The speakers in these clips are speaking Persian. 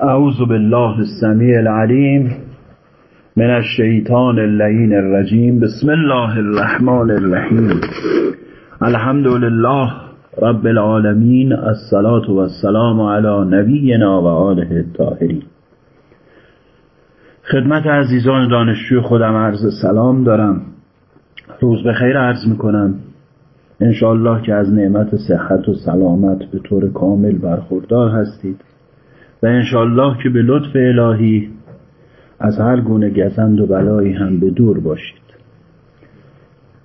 اعوذ بالله السمیع العلیم من الشیطان اللعین الرجیم. بسم الله الرحمن الرحیم. الحمد لله رب العالمین الصلاة والسلام علی نبینا و آله الطاهرین. خدمت عزیزان دانشجوی خودم عرض سلام دارم. روز به خیر عرض می‌کنم. انشاءالله که از نعمت صحت و سلامت به طور کامل برخوردار هستید. و انشاءالله که به لطف الهی از هر گونه گزند و بلایی هم به دور باشید.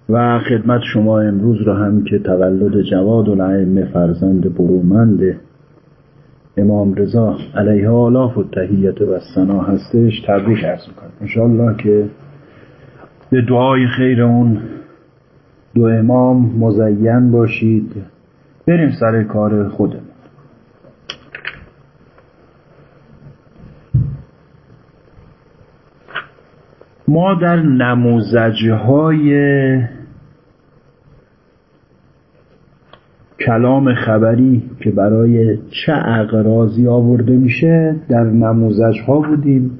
و خدمت شما امروز را هم که تولد جواد العلم فرزند برومند امام رضا علیه آلاف و تهیت و سنا هستش تبریک ارز می‌کنم. انشاءالله که به دعای خیر اون دو امام مزین باشید. بریم سر کار خودمون. ما در نموزجهای کلام خبری که برای چه اقرازی آورده میشه در نموزج بودیم.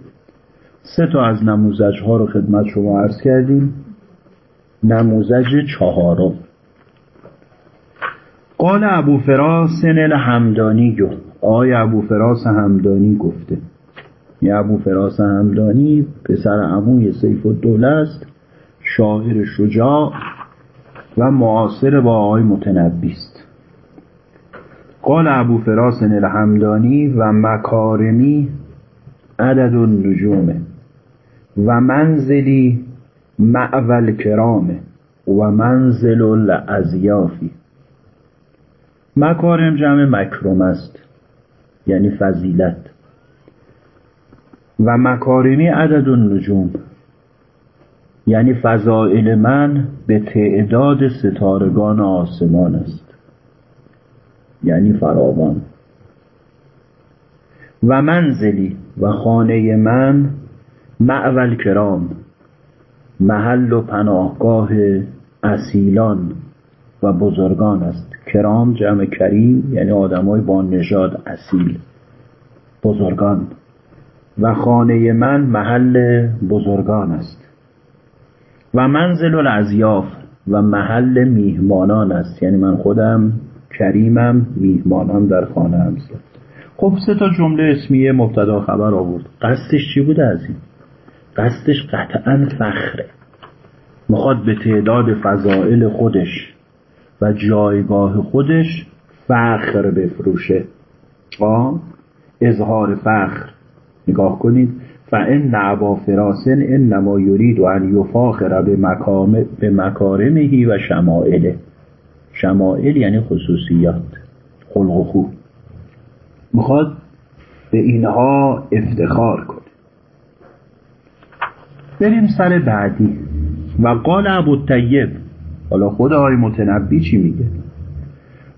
سه تا از نموزج ها رو خدمت شما عرض کردیم. نموزج چهارم. قال ابو فراس همدانی گفت. آقای ابو فراس همدانی گفته. یه ابو فراس همدانی پسر عموی سیف الدوله است شاعر شجاع و معاصر با آقای متنبی است قال ابو فراس الحمدانی و مکارمی عدد النجومه و منزلی معول کرامه و منزل الازیافی. مکارم جمع مکرم است یعنی فضیلت. و مکارمی عدد النجوم. یعنی فضائل من به تعداد ستارگان آسمان است. یعنی فراوان. و منزلی و خانه من معول کرام محل و پناهگاه اصیلان و بزرگان است. کرام جمع کریم یعنی آدمای با نژاد اصیل بزرگان. و خانه من محل بزرگان است. و منزل الازیاف و محل میهمانان است. یعنی من خودم کریمم میهمانان در خانه است. خب سه تا جمله اسمیه مبتدا خبر آورد. قصدش چی بوده از این قصدش قطعا فخره. می‌خواد به تعداد فضائل خودش و جایگاه خودش فخر بفروشه. آه اظهار فخر. نگاه کنید. فان ابا فراسن انما یرید ان یفاخر به به مکارمهی و شمائله. شمائل یعنی خصوصیات. خلق و خوب می‌خواد به اینها افتخار کنه. بریم سر بعدی. و قال ابو طیب حالا خود آقای متنبی چی میگه؟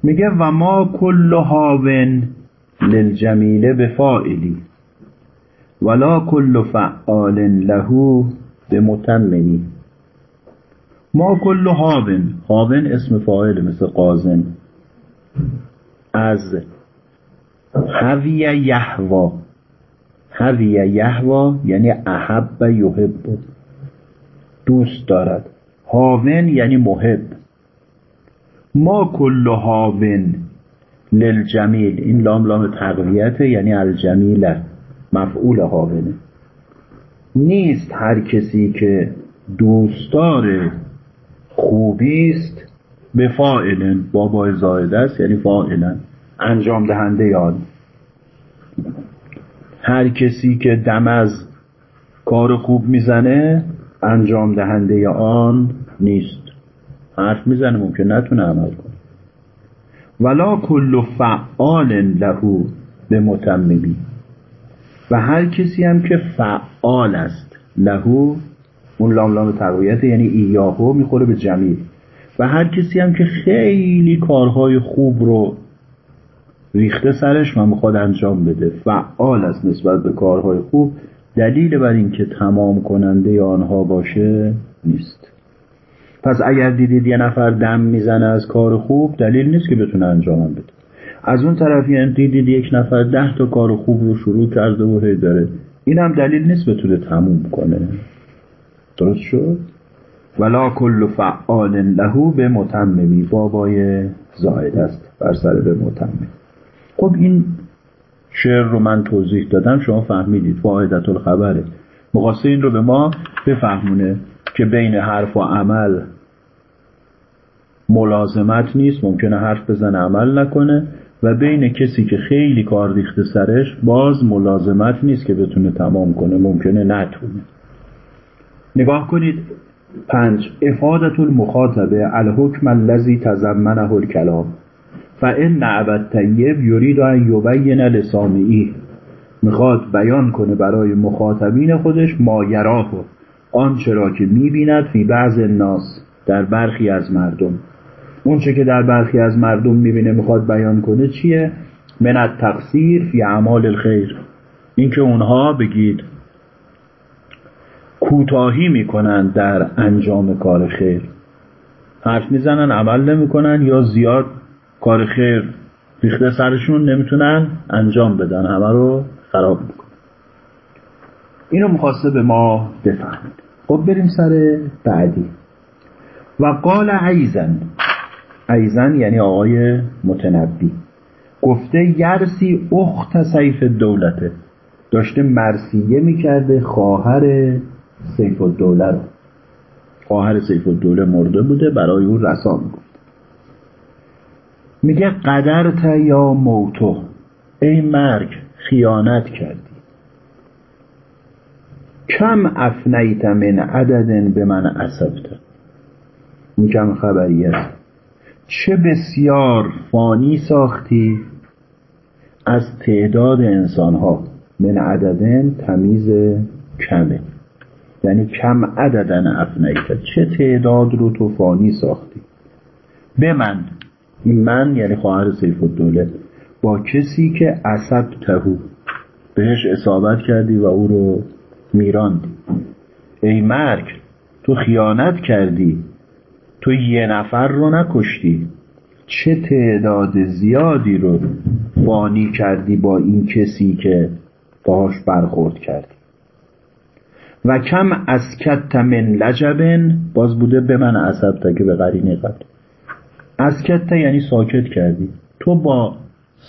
میگه و ما کل هاون للجمیله به فائلی ولا کل فعال له به متممی ما کل هاون هاون اسم فاعل مثل قازن از هوی یهوا. هوی یهوا یعنی احب یحب. دوست دارد. هاون یعنی محب. ما کل هاون للجمیل. این لام لام تقویت یعنی الجمیله. مفعول هاونه نیست هر کسی که دوستدار خوبی است به فاعلن بابای زایده است یعنی فاعلن انجام دهنده آن هر کسی که دم از کار خوب می‌زنه انجام دهنده آن نیست. حرف می‌زنه ممکن نتونه عمل کنه. ولا کل فعال له به متممی. و هر کسی هم که فعال است لهو اون لام لام تقویت یعنی ایاهو می‌خوره به جمیل. و هر کسی هم که خیلی کارهای خوب رو ریخته سرش و می‌خواد انجام بده. فعال است نسبت به کارهای خوب. دلیل بر اینکه تمام کننده آنها باشه نیست. پس اگر دیدید یه نفر دم می‌زنه از کار خوب دلیل نیست که بتونه انجام بده. از اون طرف یعنی دیدید یک نفر ده تا کار خوب رو شروع کرده و هی داره. این هم دلیل نیست بتونه تموم کنه. درست شد؟ ولا کل فعال لهو به متممی بابای زاید است بر سر به متمم خب این شعر رو من توضیح دادم شما فهمیدید. واحدت الخبره مقاسه این رو به ما بفهمونه که بین حرف و عمل ملازمت نیست ممکنه حرف بزنه عمل نکنه. و بین کسی که خیلی کار ریخته سرش باز ملازمت نیست که بتونه تمام کنه. ممکنه نتونه. نگاه کنید. پنج. افادت المخاطبه الحکم الذي تضمنه الکلام. فان نعبد طیب یرید ان یبین لسامعی می‌خواد بیان کنه برای مخاطبین خودش ما یراه آنچه را که می‌بیند فی بعض الناس در برخی از مردم. اونچه که در برخی از مردم می‌بینه می‌خواد بیان کنه چیه؟ من تقصیر فی اعمال الخیر. اینکه اونها بگید کوتاهی می‌کنن در انجام کار خیر. حرف می‌زنن عمل نمی‌کنن یا زیاد کار خیر ریخته سرشون نمی‌تونن انجام بدن. همه رو خراب می‌کنن. اینو می‌خواسته به ما بفهمید خب بریم سر بعدی. و قال عیزن. عیزن یعنی آقای متنبی. گفته یرسی اخت سیف دولته. داشته مرسیه می‌کرده خواهر سیف الدوله رو. خواهر سیف الدوله مرده بوده برای او رسا می‌گفت میگه قدرت یا موتو. ای مرگ خیانت کردی. کم افنیت من عدد به من عصبت این کم خبریه. چه بسیار فانی ساختی از تعداد انسان ها من عددن تمیز کمه. یعنی کم عددن افنیت. چه تعداد رو تو فانی ساختی؟ به من. این من یعنی خواهر سیف الدوله. با کسی که عصب تهو. بهش اصابت کردی و او رو میراندی. ای مرگ تو خیانت کردی. تو یه نفر رو نکشتی. چه تعداد زیادی رو فانی کردی با این کسی که باهاش برخورد کردی؟ و کم اسکت من لجبٍ باز بوده بمن اصبت که به قرینه قبل اسکت یعنی ساکت کردی. تو با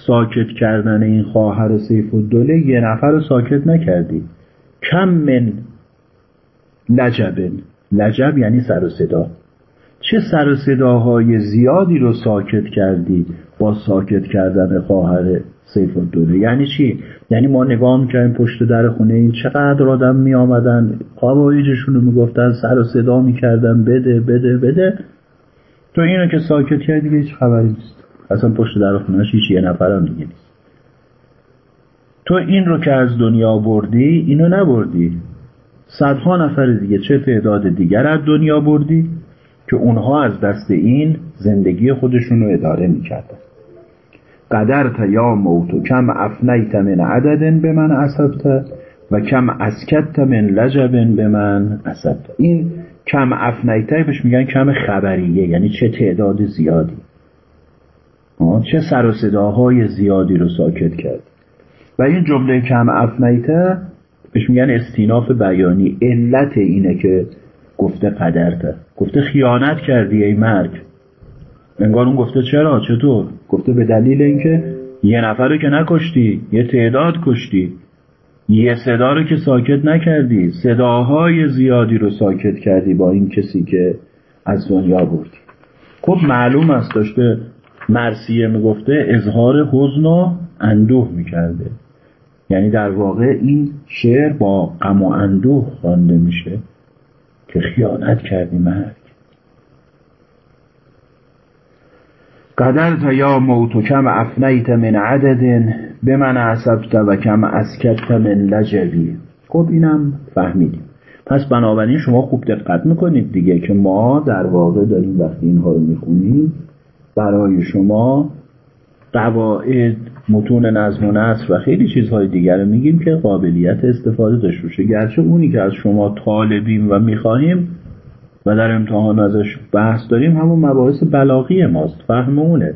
ساکت کردن این خواهر سیف الدوله یه نفر رو ساکت نکردی. کم من لجبٍ. لجب یعنی سر و صدا. چه سر صداهای زیادی رو ساکت کردی با ساکت کردن خواهر سیف الدوله؟ یعنی چی؟ یعنی ما نگاه می‌کردیم پشت در خونه این چقدر آدم می آمدن قوایجشون رو می‌گفتن سر و صدا می‌کردن بده بده بده. تو اینو که ساکت کردی دیگه هیچ خبری نیست. اصلا پشت در خونهش هیچ یه نفرم دیگه نیست. تو این رو که از دنیا بردی اینو نبردی. صدها نفر دیگه چه تعداد دیگر از دنیا بردی؟ که اونها از دست این زندگی خودشون رو اداره می‌کردن. قدرت یا موت کم افنیت من عددن به من عصبت و کم اسکت من لجبن به من عصبت این کم افنیته بهش میگن کم خبریه یعنی چه تعداد زیادی. چه سر و صداهای زیادی رو ساکت کرد. و این جمله کم افنیته بهش میگن استیناف بیانی. علت اینه که گفته قدرته. گفته خیانت کردی ای مرگ. انگار اون گفته چرا؟ چطور؟ گفته به دلیل اینکه یه نفر رو که نکشتی یه تعداد کشتی. یه صدا رو که ساکت نکردی صداهای زیادی رو ساکت کردی با این کسی که از دنیا بردی خب معلوم است داشته مرسیه می‌گفته اظهار حزن و اندوه می‌کرده. یعنی در واقع این شعر با غم و اندوه خوانده میشه. که خیانت کردی مرگ. قدرت یا موت کم افنیت من عدد به من عصبت و کم اسکت من لجبی. خب اینم فهمیدیم. پس بنابراین شما خوب دقت می‌کنید دیگه که ما در واقع داریم وقتی اینها رو می‌خونیم برای شما قواعد متون نظم و نصر و خیلی چیزهای دیگر رو میگیم که قابلیت استفاده داشته باشه. گرچه اونی که از شما طالبیم و می‌خواهیم و در امتحان ازش بحث داریم همون مباحث بلاغی ماست فهم اونه.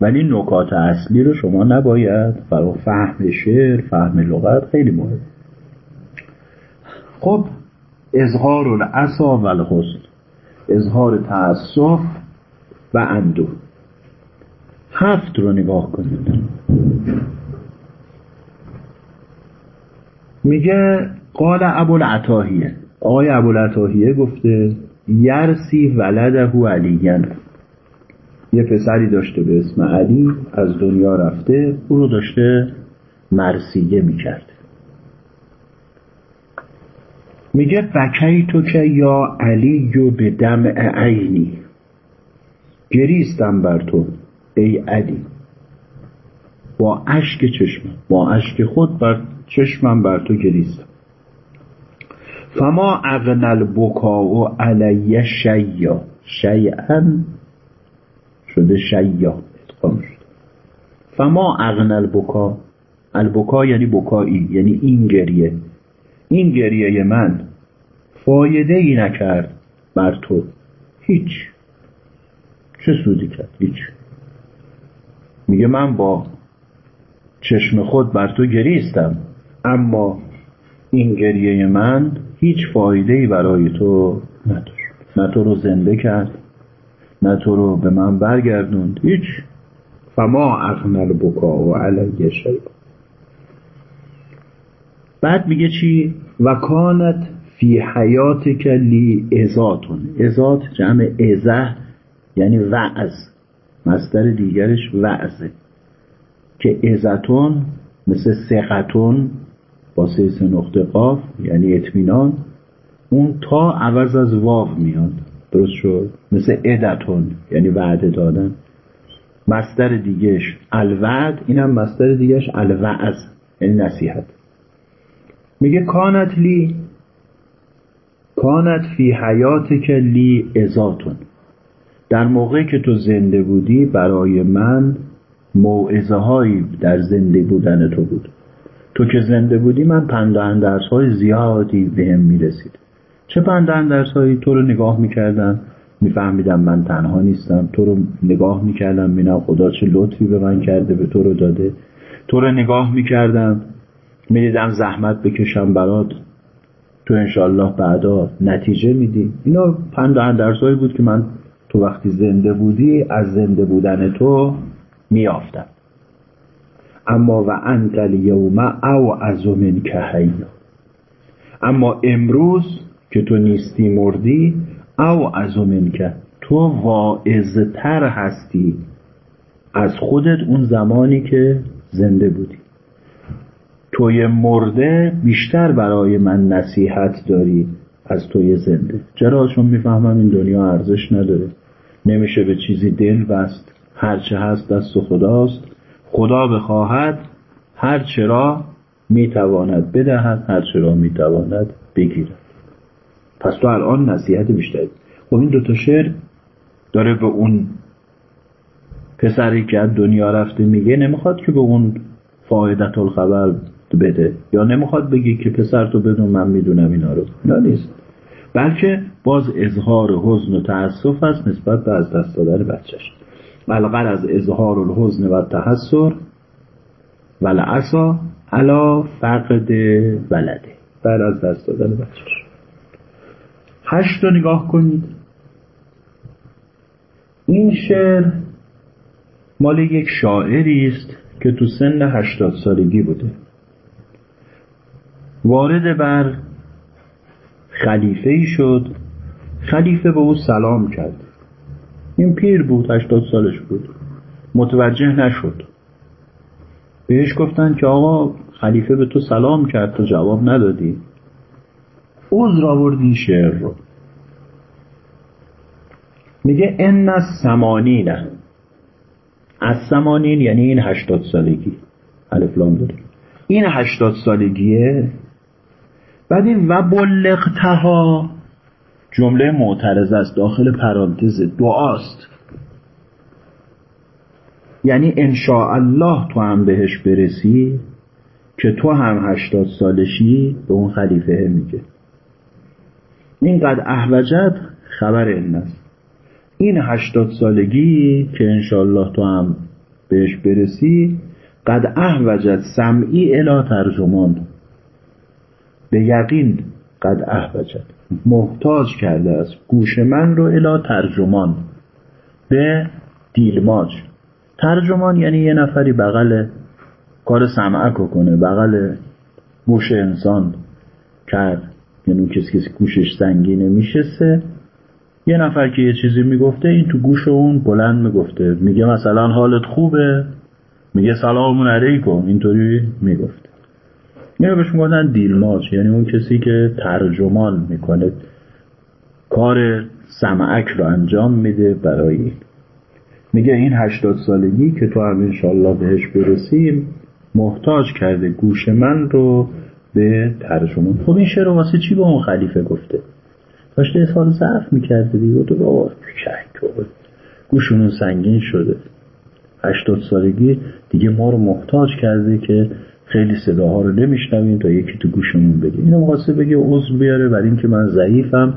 ولی نکات اصلی رو شما نباید برای فهم شعر فهم لغت خیلی مهم. خب اظهار العصا و الحسن اظهار تأسف و اندو هفت رو نگاه کنید. میگه قال ابوالعطاهیه. آقای ابوالعطاهیه گفته یرسی ولده علیین یه پسری داشته به اسم علی از دنیا رفته او رو داشته مرسیه می‌کرد میگه بکی تو که یا علی به دم عینی. گریستم بر تو. ای علی. با اشک چشمم با اشک خود بر چشمم بر تو گریستم. فما اغنل و علی شیا شیئا شده شیا اتقام فما اغنل بکا البکا یعنی بکایی یعنی این گریه. این گریه من فایده ای نکرد بر تو. هیچ. چه سودی کرد؟ هیچ. میگه من با چشم خود بر تو گریستم اما این گریه من هیچ فایده ای برای تو نداشت. نه تو رو زنده کرد نه تو رو به من برگردوند. هیچ. فما اغنل بکا و علیه شیء. بعد میگه چی؟ و کانت فی حیات لی ازاتون ازات جمع ازه یعنی وعظ. مصدر دیگرش وعظه. که ازتون مثل سقتون با سه نقطه قاف یعنی اطمینان اون تا عوض از واو میاد. درست شد؟ مثل ادتون یعنی وعده دادن. مصدر دیگهش الوعد اینم مصدر دیگهش الوعظ یعنی نصیحت. میگه کانت لی کانت فی حیات که لی ازاتون در موقعی که تو زنده بودی برای من موعظه هایی در زنده بودن تو بود. تو که زنده بودی من پندهن درس های زیادی به هم می‌رسید. چه پندهن درس هایی تو رو نگاه می‌کردم میفهمیدم من تنها نیستم. تو رو نگاه می‌کردم مینا خدا چه لطفی به من کرده به تو رو داده. تو رو نگاه می‌کردم می‌دیدم زحمت بکشم برات. تو انشالله بعدا نتیجه میدی. اینا پند و اندرزایی بود که من تو وقتی زنده بودی از زنده بودن تو میافتم اما و انت الیوم او از من که اما امروز که تو نیستی مردی او از من که تو واعظتر هستی از خودت اون زمانی که زنده بودی. توی مرده بیشتر برای من نصیحت داری از توی زنده. چرا؟ چون می‌فهمم این دنیا ارزش نداره. نمیشه به چیزی دل بست. هرچه هست دست خداست. خدا بخواهد هر چرا می‌تواند بدهد هر چرا می‌تواند بگیرد. پس تو الان نصیحت بیشتری خب این دوتا شعر داره به اون پسری که از دنیا رفته میگه نمی‌خواد که به اون فایدت الخبر بده یا نمی‌خواد بگی که پسر تو بدون من می‌دونم اینا رو. نه نیست. بلکه باز اظهار حزن و تأسف است نسبت به از دست دادن بچهش. بلغر از اظهار الحزن و تحسر ولعصا علا فقد ولده. بعد از دست دادن بچهش. هشت رو نگاه کنید. این شعر مال یک شاعری است که تو سن هشتاد سالگی بوده. وارد بر خلیفه ای شد خلیفه به او سلام کرد. این پیر بود هشتاد سالش بود. متوجه نشد. بهش گفتن که آقا خلیفه به تو سلام کرد تو جواب ندادی. عذر آورد این شعر رو. میگه ان از سمانین از سمانین یعنی این هشتاد سالگی. الفلام داره. این هشتاد سالگیه. بعد این و بلغتها جمله معترض است داخل پرانتز دعاست. یعنی انشاء الله تو هم بهش برسی که تو هم هشتاد سالشی به اون خلیفه میگه. اینقدر احوجت خبر این است. این هشتاد سالگی که انشاءالله تو هم بهش برسی قد احوجت سمعی الی ترجمان. به یقین قد احوجت. محتاج کرده است. گوش من رو الی ترجمان. به دیلماج. ترجمان یعنی یه نفری بغل کار سمعک کنه بغل گوش انسان کرد. یعنی کسی کسی گوشش سنگینه میشسته. یه نفر که یه چیزی می‌گفته این تو گوش اون بلند می‌گفته. میگه مثلا حالت خوبه؟ میگه سلام علیکم. اینطوری می‌گفته. اینو بهش می‌گفتن دیلماج یعنی اون کسی که ترجمان می‌کنه. کار سمعک رو انجام میده برای میگه این هشتاد سالگی که تو هم انشالله بهش برسیم محتاج کرده گوش من رو به ترجمان. خب این شعر واسه چی به اون خلیفه گفته؟ داشته اظهار ضعف می‌کرده دیگه. تو بابا گوشونون سنگین شده. هشتاد سالگی دیگه ما رو محتاج کرده که خیلی صداها رو نمیشنویم تا یکی تو گوشمون بگه. اینو می‌خواسته بگه عضو بیاره برای اینکه من ضعیفم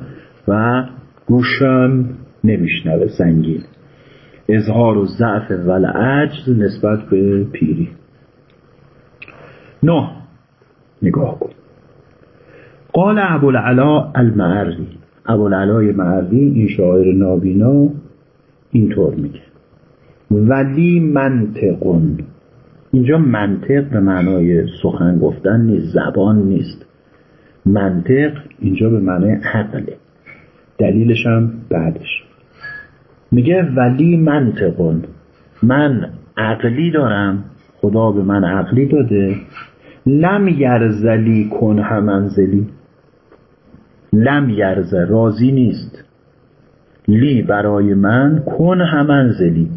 و گوشم نمیشنوه سنگین. اظهار و ضعف ول عجز نسبت به پیری. نه. نگاه کن. قال ابوالعلا المعری ابوالعلای معری این شاعر نابینا اینطور میگه. ولی منطقون. اینجا منطق به معنای سخن گفتن نیست زبان نیست. منطق اینجا به معنای عقله. دلیلش هم بعدش. میگه ولی منطقون من عقلی دارم. خدا به من عقلی داده. لم یرزلی کن همنزلی لم یرزه راضی نیست. لی برای من کن همنزلی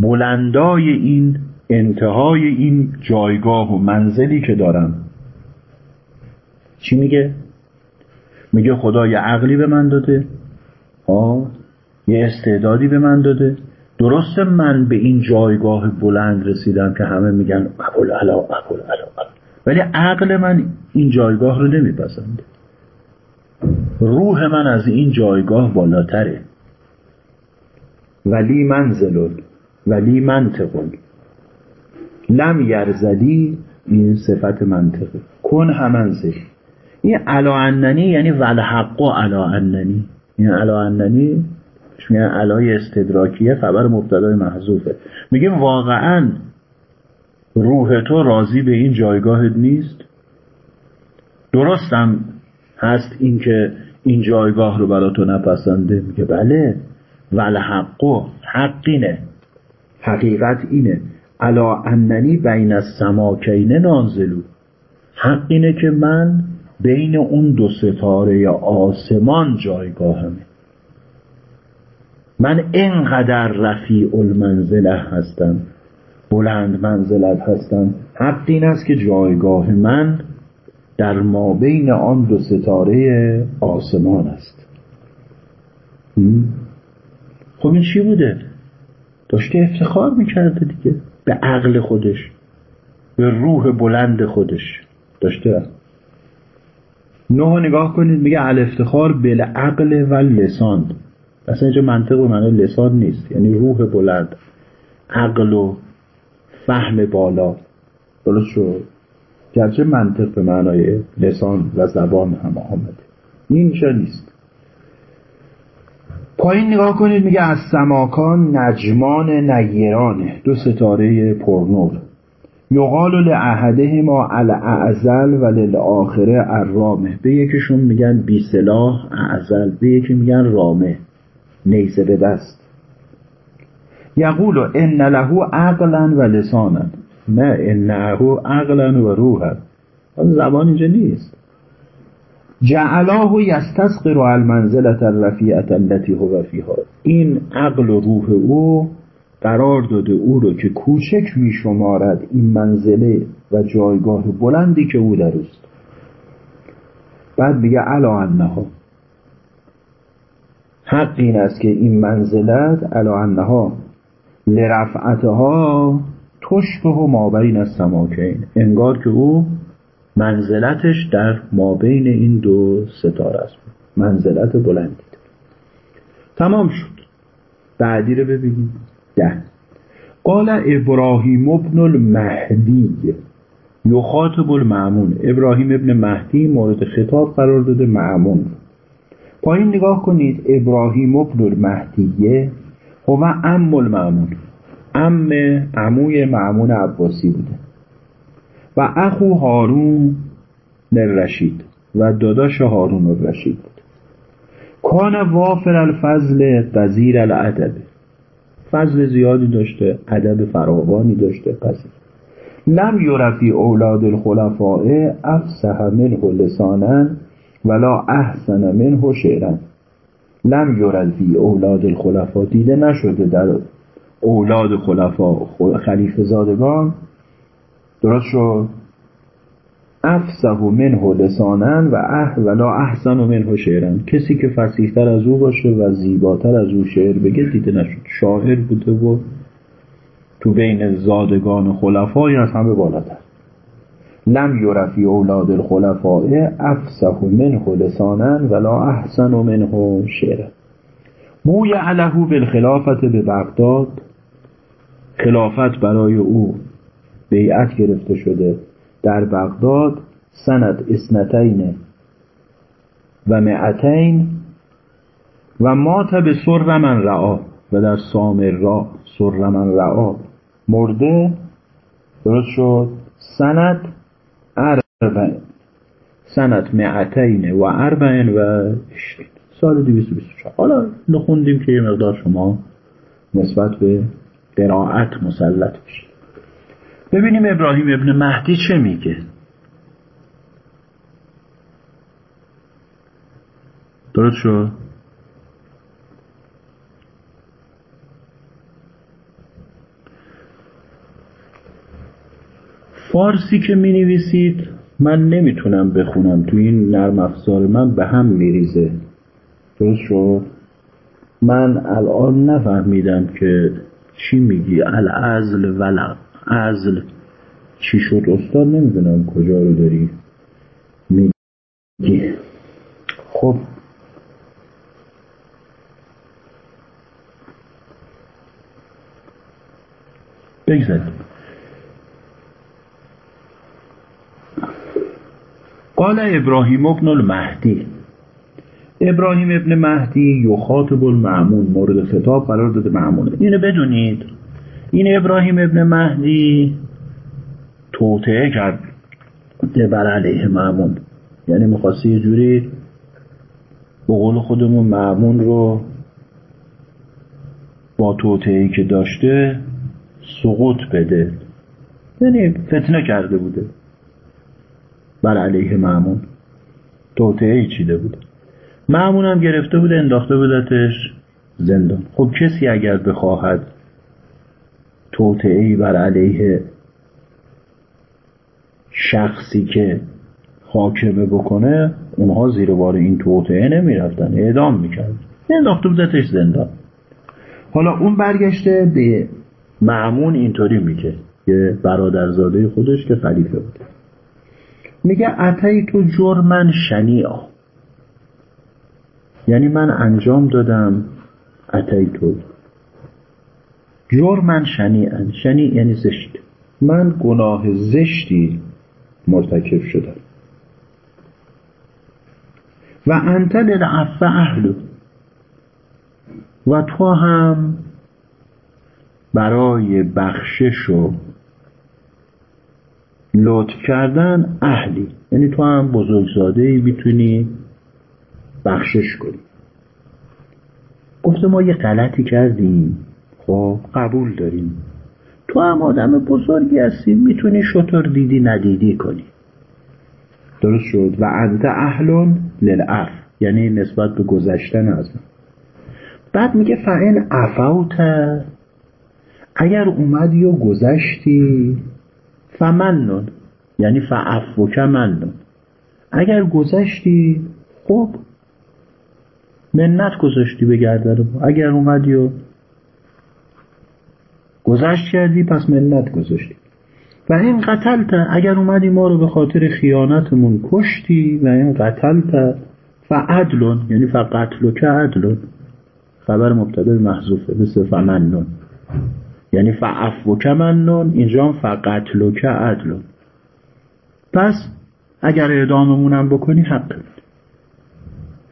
بلندای این انتهای این جایگاه و منزلی که دارم. چی میگه؟ میگه خدا یه عقلی به من داده. آه یه استعدادی به من داده. درسته من به این جایگاه بلند رسیدم که همه میگن ابول علا ابول علا ولی عقل من این جایگاه رو نمیپسنده روح من از این جایگاه بالاتره. ولی منزلون ولی منطقون لم یرزدی این صفت منطقه کن همنزل این علا عننی یعنی ولحق علا عننی این علا عننی میگن؟ علای استدراکیه خبر مبتدای محذوفه. میگیم واقعا روح تو راضی به این جایگاهت نیست؟ درستم هست اینکه این جایگاه رو برا تو نپسنده. میگه بله ولحقو حقینه. حقیقت اینه. علا اننی بین السماکین نازلو. حق اینه که من بین اون دو ستاره آسمان جایگاهمه. من اینقدر رفیع المنزله هستم بلند منزلت هستم. حق این است که جایگاه من در ما بین آن دو ستاره آسمان است. خب این چی بوده؟ داشته افتخار می‌کرده دیگه. به عقل خودش به روح بلند خودش. داشته؟ نه نگاه کنید میگه الافتخار عقل و لسان. اصلا اینجا منطق و معنی لسان نیست یعنی روح بلند. عقل و فهم بالا. درست شد؟ گرچه منطق به معنای لسان و زبان هم آمده. اینجا نیست. پایین نگاه کنید میگه از سماکان نجمان نیرانه دو ستاره پرنور. یقال لعهده ما اعزل و للآخره الرامه. به یکیشون میگن بی سلاح اعزل. به یکی میگن رامه. نیزه به دست. یقول ان له عقلا و لسانا. نه انه عقلا و روحا. زبان اینجا نیست. جعلاه یستسقر المنزلت الرفیعت التي هو فیها. این عقل و روح او قرار داده او رو که کوچک می شمارد این منزله و جایگاه بلندی که او در است بعد میگه علا انها. حق این است که این منزلت علا انها. لرفعتها تشبه و مابین از سماکین انگار که او منزلتش در مابین این دو ستاره است. منزلت بلندی تمام شد. بعدی رو ببینیم. ده. قال ابراهیم ابن المهدی. یخاطب المعمون ابراهیم ابن مهدی مورد خطاب قرار داده. معمون پایین نگاه کنید. ابراهیم ابن المهدیه و ام المعمون ام عموی معمون عباسی بوده. و اخو هارون رشید و داداش هارون الرشید بود کان وافر الفضل قذیر الادب. فضل زیادی داشته ادب فراوانی داشته قذیر لم یرفی اولاد الخلفاء افسح منه لسانا ولا احسن منه شعرا. لم یرفی اولاد الخلفاء دیده نشده در اولاد خلفا خلیفه زادگان. درست شد؟ افسه منه لسانن و اح ولا احسن منه شعرن. کسی که فسیحتر از او باشه و زیباتر از او شعر بگه دیده نشد. شاعر بوده و تو بین زادگان خلفای از همه بالاتر. لم یرفی اولاد الخلفاء افسه منه لسانن ولا احسن منه شعرن. موی علهو بالخلافت به بغداد خلافت برای او بیعت گرفته شده. در بغداد سند اسنتین و معتین و مات به سر من رعا و در سامر را سر من رعا مرده. درست شد. سند اربعین. سند معتین و اربعین و سال 224 حالا نخوندیم که یه مقدار شما نسبت به قرائت مسلط بشید. ببینیم ابراهیم ابن مهدی چه میگه. درست شد؟ فارسی که می نویسید من نمی‌تونم بخونم. تو این نرم افزار من به هم میریزه. درست شد؟ من الان نفهمیدم که چی میگی. الازل ولق ازل چی شد استاد؟ نمی‌دونم. کجا رو داری میگی؟ خب. بگذاریم قال ابراهیم ابن المهدی. ابراهیم ابن مهدی یخاطب المعمون مورد خطاب قرار داده معمونه اینو بدونید. این ابراهیم ابن مهدی توطعه کرد بر علیه معمون. یعنی می‌خواسته یه جوری به قول خودمون معمون رو با توطعه که داشته سقوط بده. یعنی فتنه کرده بوده. بر علیه معمون. توطعه چیده بوده معمون هم گرفته بوده انداخته بودتش زندان. خب کسی اگر بخواهد توطعه بر علیه شخصی که حاکمه بکنه اونها زیر بار این توطعه نمی‌رفتن اعدام می‌کرد انداخته بودتش زندان. حالا اون برگشته به معمون اینطوری میگه که برادرزاده خودش که خلیفه بوده میگه اتای تو جرمن شنیع یعنی من انجام دادم اتای تو جرمن شنیعن. شنیع یعنی زشت. من گناه زشتی مرتکب شدم. و انت للعفو اهلو و تو هم برای بخشش و لطف کردن اهلی. یعنی تو هم بزرگزاده ای می‌تونی بخشش کنی. گفته ما یه غلطی کردیم. خب قبول داریم. تو هم آدم بزرگی هستی می‌تونی شطور دیدی ندیدی کنی. درست شد. و انت اهلون للعف یعنی نسبت به گذشتن از بعد میگه فعن عفوت اگر اومدی و گذشتی فمنون یعنی فعفوک منون اگر گذشتی خب منت گذاشتی به گردن اگر اومدی و گذشت کردی پس منت گذاشتی. و این قتلت اگر اومدی ما رو به خاطر خیانتمون کشتی و این قتلت فعدلون یعنی فقتلو که عدلون. خبر مبتدا محذوفه مثل فمنون. یعنی فعف و کمنون اینجا هم فقتل و عدل پس اگر اعداممونم بکنی حق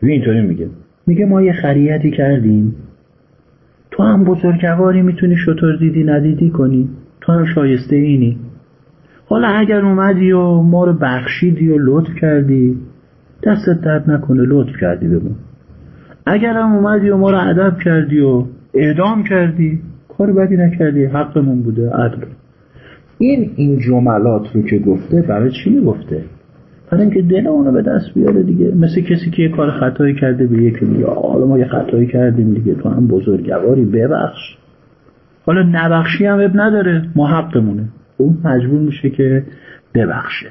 اینطوری میگه. میگه ما یه خریتی کردیم. تو هم بزرگواری می‌تونی شطور دیدی ندیدی کنی. تو هم شایسته اینی. حالا اگر اومدی و ما رو بخشیدی و لطف کردی دستت درد نکنه لطف کردی بمون. اگر هم اومدی و ما رو ادب کردی و اعدام کردی کار بدی نکردی حقمون بوده عدل. این این جملات رو که گفته برای چی می‌گفته؟ برای اینکه دل اونو به دست بیاره دیگه. مثل کسی که یه کار خطایی کرده به یکی میگه حالا ما یه خطایی کردیم دیگه. تو هم بزرگواری ببخش. حالا نبخشی هم اب نداره. ما حقمونه. اون مجبور میشه که ببخشه.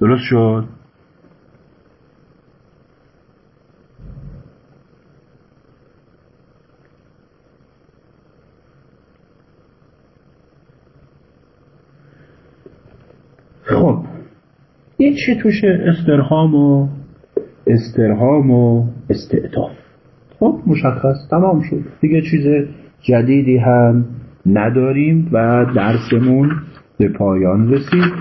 درست شد خب این چی توشه استرهام و استرهام و استعطاف. خب مشخص تمام شد. دیگه چیز جدیدی هم نداریم و درسمون به پایان رسید.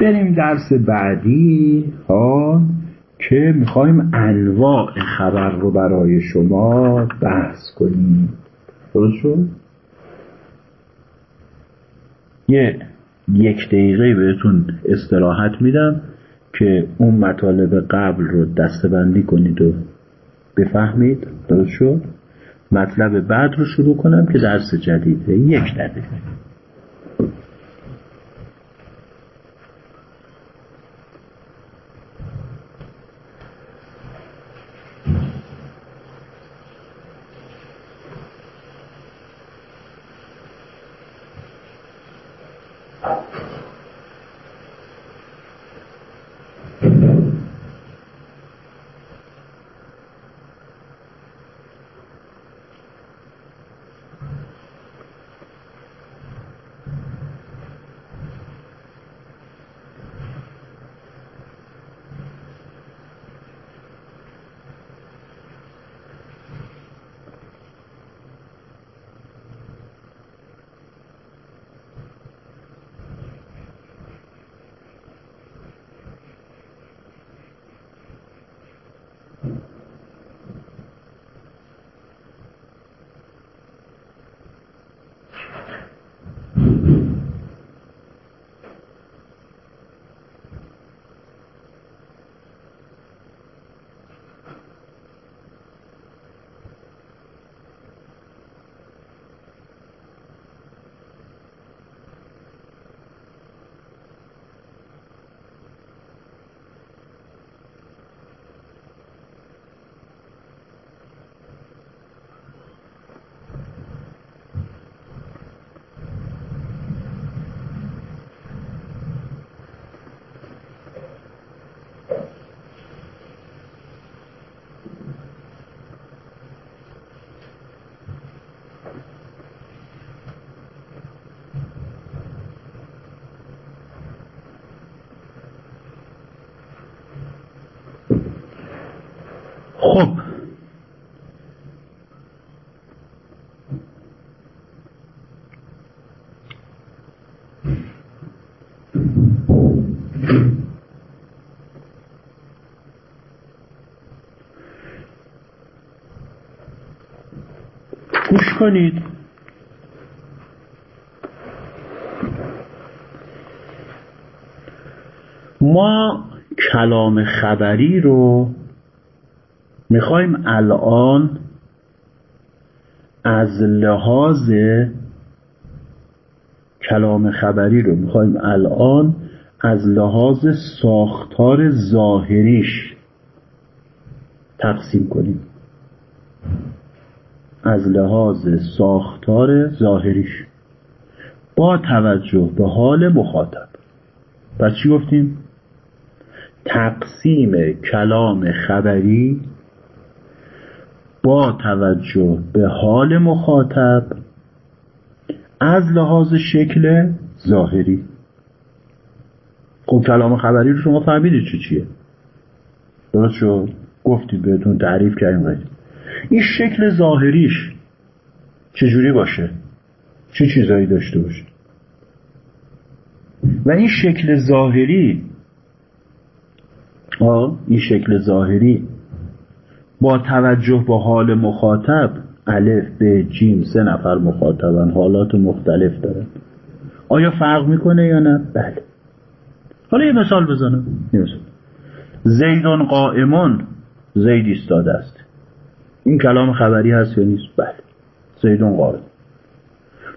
بریم درس بعدی ها که می‌خوایم انواع خبر رو برای شما بحث کنیم. درست شد؟ یه یک دقیقه بهتون استراحت میدم. که اون مطالب قبل رو دستبندی کنید و بفهمید درست شد؟ مطلب بعد رو شروع کنم که درس جدیده یک دقیقه. خب. گوش کنید. ما کلام خبری رو می‌خوایم الان از لحاظ کلام خبری رو می‌خوایم الان از لحاظ ساختار ظاهریش تقسیم کنیم. از لحاظ ساختار ظاهریش. با توجه به حال مخاطب. پس چی گفتیم؟ تقسیم کلام خبری با توجه به حال مخاطب از لحاظ شکل ظاهری. خب کلام خبری رو شما فهمیدید چی چیه؟ درست شد؟ گفتید بهتون تعریف کردیم این شکل ظاهریش چجوری باشه؟ چه چیزایی داشته باشه؟ و این شکل ظاهری آه این شکل ظاهری با توجه به حال مخاطب الف به جیم سه نفر مخاطبن حالات مختلف دارن. آیا فرق می‌کنه یا نه؟ بله. حالا یه مثال بزنم. زیدون قائمون زید ایستاده است. این کلام خبری هست یا نیست؟ بله. زیدون قائم.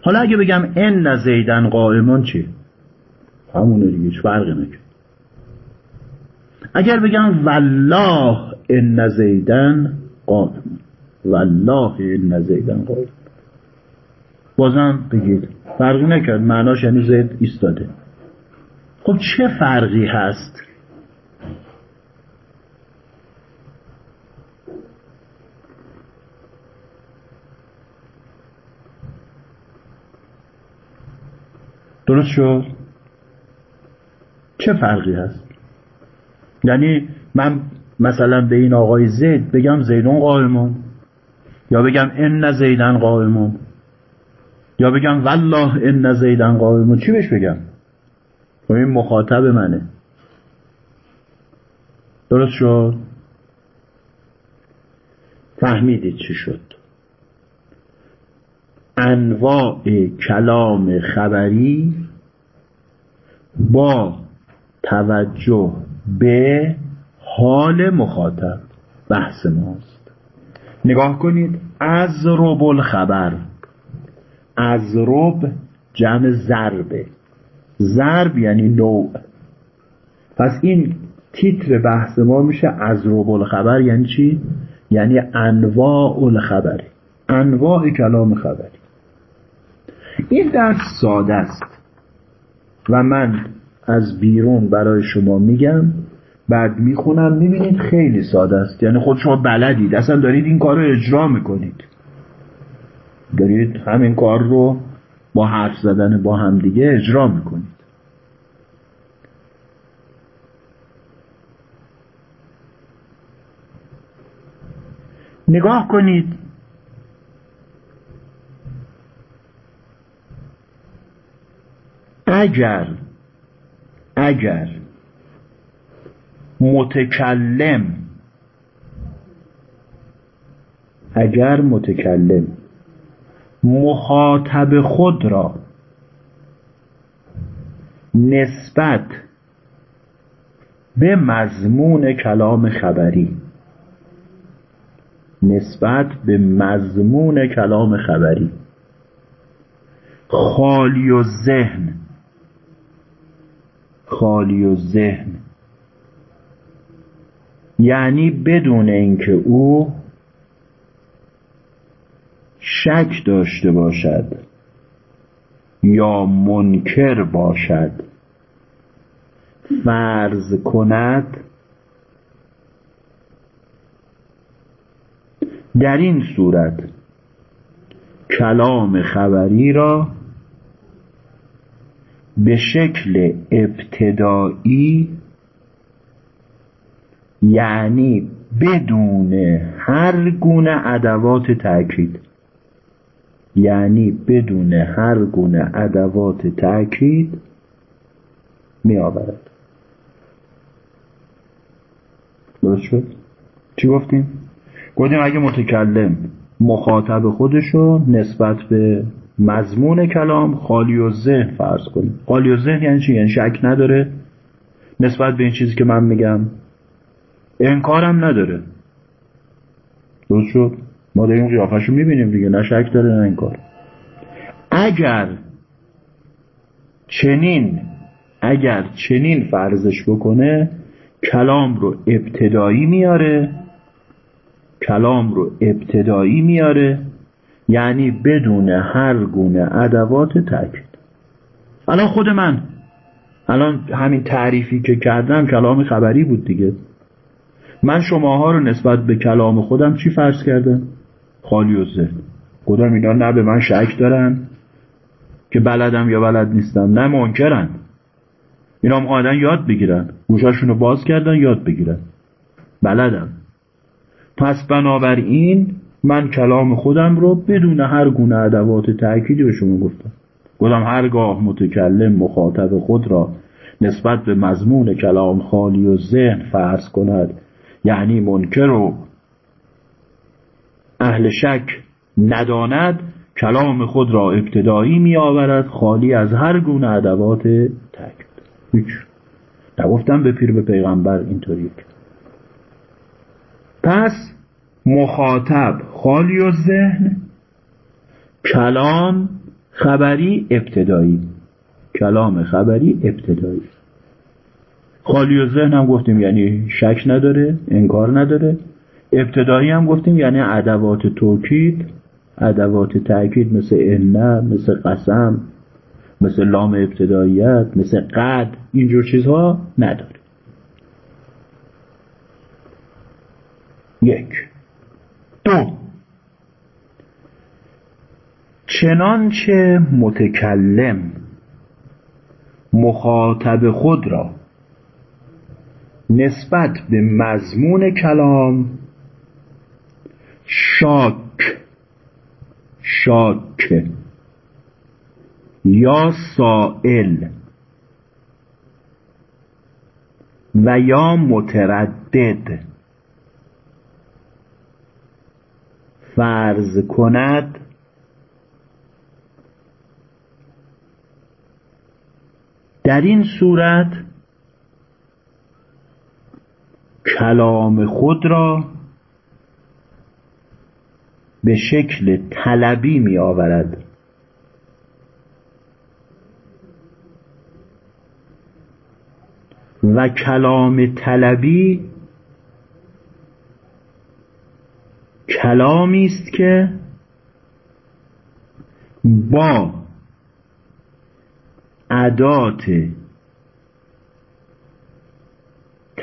حالا اگه بگم ان زیدن قائمون چی؟ همونه دیگه فرقی نکن اگر بگم والله ان زیدن قائم والله ان زیدن قائم بازم بگید فرقی نکرد. معناش یعنی زید ایستاده. خب چه فرقی هست؟ درست شد؟ چه فرقی هست؟ یعنی من مثلا به این آقای زید بگم زیدون قائمون. یا بگم ان زیدن قائمون. یا بگم والله ان زیدن قائمون. چی بهش بگم؟ و خب این مخاطب منه. درست شد؟ فهمیدید چی شد. انواع کلام خبری با توجه به حال مخاطب بحث ماست. نگاه کنید از رب الخبر. از رب جمع ضربه. ضرب یعنی نوع. پس این تیتر بحث ما میشه از رب الخبر یعنی چی؟ یعنی انواع الخبر. انواع کلام خبری. این درس ساده است. و من از بیرون برای شما میگم بعد می‌خونم می‌بینید خیلی ساده است. یعنی خود شما بلدید. اصلا دارید این کار رو اجرا می‌کنید. دارید همین کار رو با حرف زدن با همدیگه اجرا می‌کنید. نگاه کنید. اگر اگر متکلم. اگر متکلم. مخاطب خود را. نسبت. به مضمون کلام خبری. نسبت به مضمون کلام خبری. خالی و ذهن. خالی و ذهن. یعنی بدون اینکه او شک داشته باشد یا منکر باشد فرض کند در این صورت کلام خبری را به شکل ابتدایی یعنی بدون هر گونه ادوات تاکید یعنی بدون هر گونه ادوات تاکید می آورد درست شد؟ چی گفتیم؟ گفتیم اگه متکلم مخاطب خودشو نسبت به مضمون کلام خالی و ذهن فرض کنیم. خالی و ذهن یعنی چی؟ یعنی شک نداره. نسبت به این چیزی که من میگم انکارم نداره. درست شد؟ ما داریم قیافش رو می‌بینیم دیگه نه شک داره نه انکار. اگر چنین اگر چنین فرضش بکنه کلام رو ابتدایی میاره کلام رو ابتدایی میاره یعنی بدون هر گونه ادوات تاکید الان خود من الان همین تعریفی که کردم کلام خبری بود دیگه. من شماها رو نسبت به کلام خودم چی فرض کردم؟ خالی و ذهن. گفتم اینا نه به من شک دارن که بلدم یا بلد نیستم. نه منکرن. اینا هم یاد بگیرن. گوشاشون رو باز کردن یاد بگیرن. بلدم. پس بنابراین من کلام خودم رو بدون هر گونه ادوات تأکیدی به شما گفتم. گفتم هرگاه متکلم مخاطب خود را نسبت به مضمون کلام خالی و ذهن فرض کند یعنی منکر و اهل شک نداند کلام خود را ابتدایی می آورد خالی از هر گونه ادوات تأکید. هیچ. نگفتم به پیر به پیغمبر اینطوری. پس مخاطب خالی و ذهن کلام خبری ابتدایی. کلام خبری ابتدایی. خالی و ذهن هم گفتیم یعنی شک نداره انکار نداره. ابتدایی هم گفتیم یعنی ادوات توکید ادوات تأکید مثل انه مثل قسم مثل لام ابتداییت مثل قد اینجور چیزها نداره. یک. دو. چنانچه متکلم مخاطب خود را نسبت به مضمون کلام شاک شاک. یا سائل. و یا متردد. فرض کند در این صورت کلام خود را به شکل طلبی می آورد و کلام طلبی کلامی است که با ادات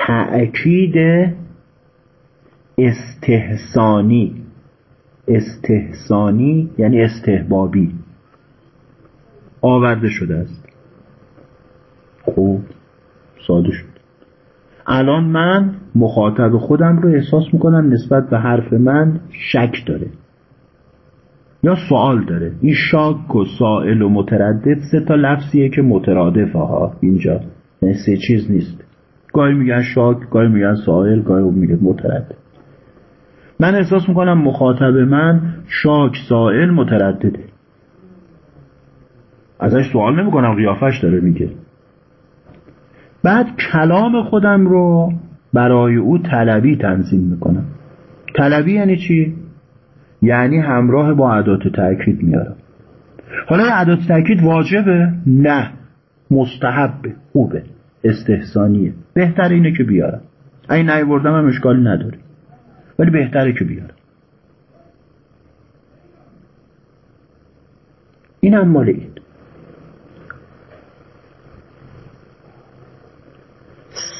تأکید استحسانی. استحسانی یعنی استحبابی. آورده شده است. خوب. ساده شد. الان من مخاطب خودم رو احساس می‌کنم نسبت به حرف من شک داره. یا سوال داره. این شاک و سائل و متردد سه تا لفظیه که مترادفه ها اینجا. یعنی سه چیز نیست. گاهی میگن شاک گاهی میگن سائل گاهی میگن متردد. من احساس می‌کنم مخاطب من شاک سائل متردده. ازش سوال نمی‌کنم قیافش داره میگه. بعد کلام خودم رو برای او طلبی تنظیم می‌کنم. طلبی یعنی چی؟ یعنی همراه با عدات تأکید میارم حالا عدات تأکید واجبه؟ نه. مستحبه. خوبه. استحسانیه. بهتر اینه که بیارم. این نیوردم هم اشکالی نداره. ولی بهتره که بیارم. این هم مال این.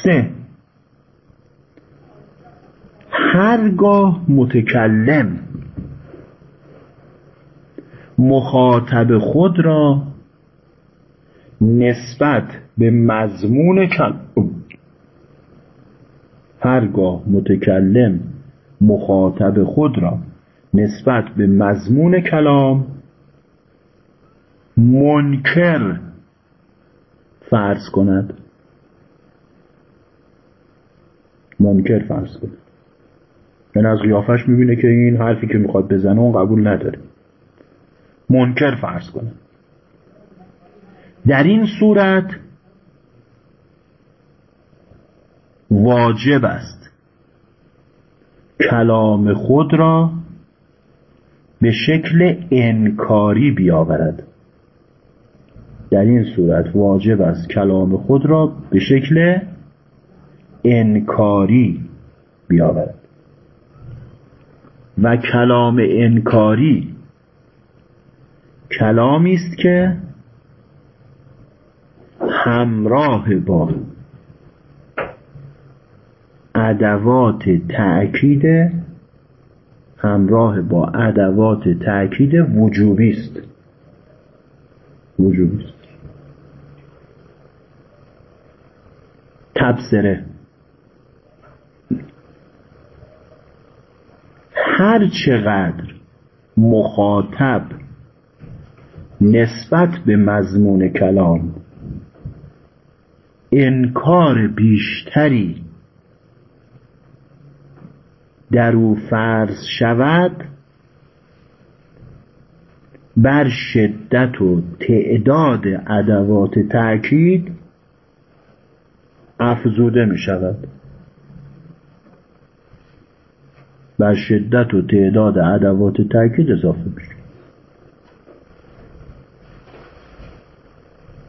سه. هرگاه متکلم مخاطب خود را نسبت به مضمون کلام هرگاه متکلم مخاطب خود را نسبت به مضمون کلام منکر فرض کند. منکر فرض کند. یعنی از قیافش می‌بینه که این حرفی که می‌خواد بزنه اون قبول نداره. منکر فرض کنه در این صورت واجب است. کلام خود را به شکل انکاری بیاورد. در این صورت واجب است کلام خود را به شکل انکاری بیاورد. و کلام انکاری کلامی است که همراه با ادوات تأکید همراه با ادوات تأکید وجوبی است. وجوبی است. تبصره. هر چقدر مخاطب نسبت به مضمون کلام انکار بیشتری در او فرض شود بر شدت و تعداد ادوات تأکید افزوده می شود بر شدت و تعداد ادوات تأکید اضافه میشه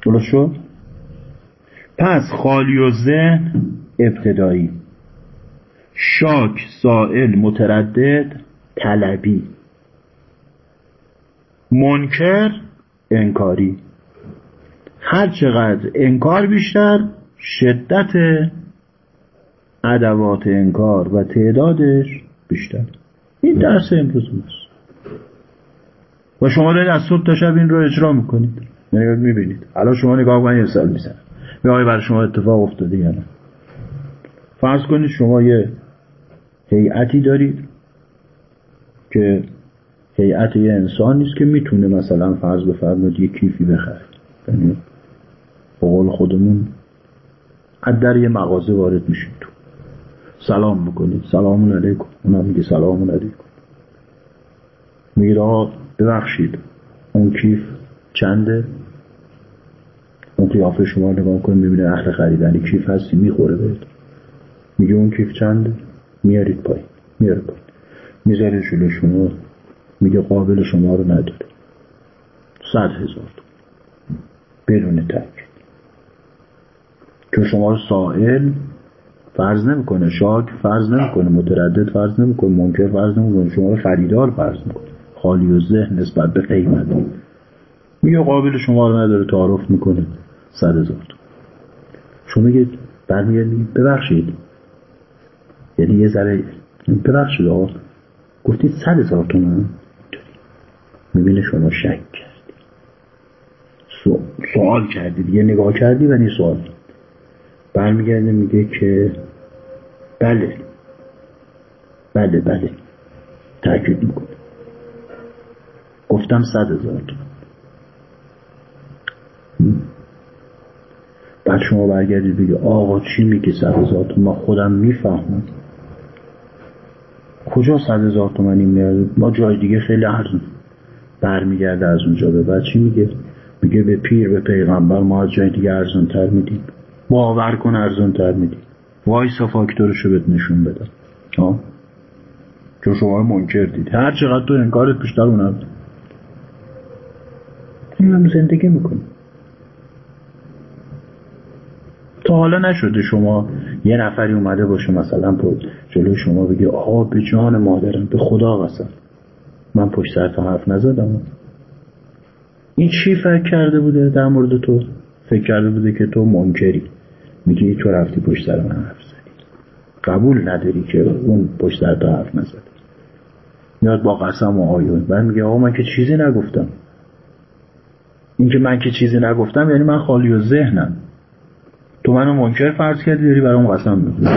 درست شد؟ پس خالی و ذهن ابتدایی. شاک سائل متردد طلبی. منکر انکاری. هر چقدر انکار بیشتر شدت ادوات انکار و تعدادش بیشتر. این درس امروز ماست. و شما دارید از صبح تا شب این رو اجرا می‌کنید. یعنی می‌بینید. الان شما نگاه من یه سال می‌زنم. آیا برای شما اتفاق افتاده یا نه؟ فرض کنید شما یه هیئتی دارید که هیئت یه انسان نیست که می‌تونه مثلا فرض بفرمایید یه کیفی بخره. یعنی قول خودمون از در یه مغازه وارد میشید. تو سلام می‌کنید. سلامون علیکم. اونم میگه سلامون علیکم. میگه ببخشید. اون کیف چنده؟ اون قیافه شما نگاه کن می‌بینه اهل خریدنی کیف هستی می‌خوره بهت. میگه اون کیف چنده؟ میارید پایین. میاره پایین. می‌ذاره جلو شما. میگه قابل شما رو نداره. صد هزار بدون تاکید. چون شما سائل فرض نمی‌کنه. شاک فرض نمی‌کنه. متردد فرض نمی‌کنه. منکر فرض نمی‌کنه. شما رو خریدار فرض می‌کنه. خالی و ذهن نسبت به قیمت. میگه قابل شما رو نداره. تعارف می‌کنه. صد هزار شما میگه برمیگردید ببخشید. یعنی یه ذره ببخشید آقا گفتید صد هزار تومن می‌بینه شما شک کردی. سوال کردی یه نگاه کردی و سوال. برمیگرده میگه که بله. بله بله. تاکید می‌کنه. گفتم صد هزار تومن بعد شما برگردید بگی آقا چی میگه صد هزار ما خودم می‌فهمم. کجا صد هزار تومنی میاد ما جای دیگه خیلی ارزون برمیگرده از اونجا به بعد. چی میگه؟ میگه به پیر به پیغمبر ما از جای دیگه ارزون تر میدیم. باور کن ارزون تر میدیم. وایسا فاکتورشو بهت نشون بدم. ها چون شما منکر دید. هر چقدر تو انکارت بیشتر اونم. هم زندگی می‌کنی تا حالا نشده شما یه نفری اومده باشه مثلا پو جلوی شما بگه آقا به جان مادرم به خدا قسم. من پشت سر تو حرف نزدم. این چی فکر کرده بوده در مورد تو؟ فکر کرده بوده که تو منکری. میگی تو رفتی پشت سر من حرف زدی. قبول نداری که اون پشت سر تو حرف نزده. میاد با قسم و آیون. بعد میگه آقا من که چیزی نگفتم. این که من که چیزی نگفتم یعنی من خالی و ذهنم. تو منو منکر فرض کردی داری برام قسم می‌کنی.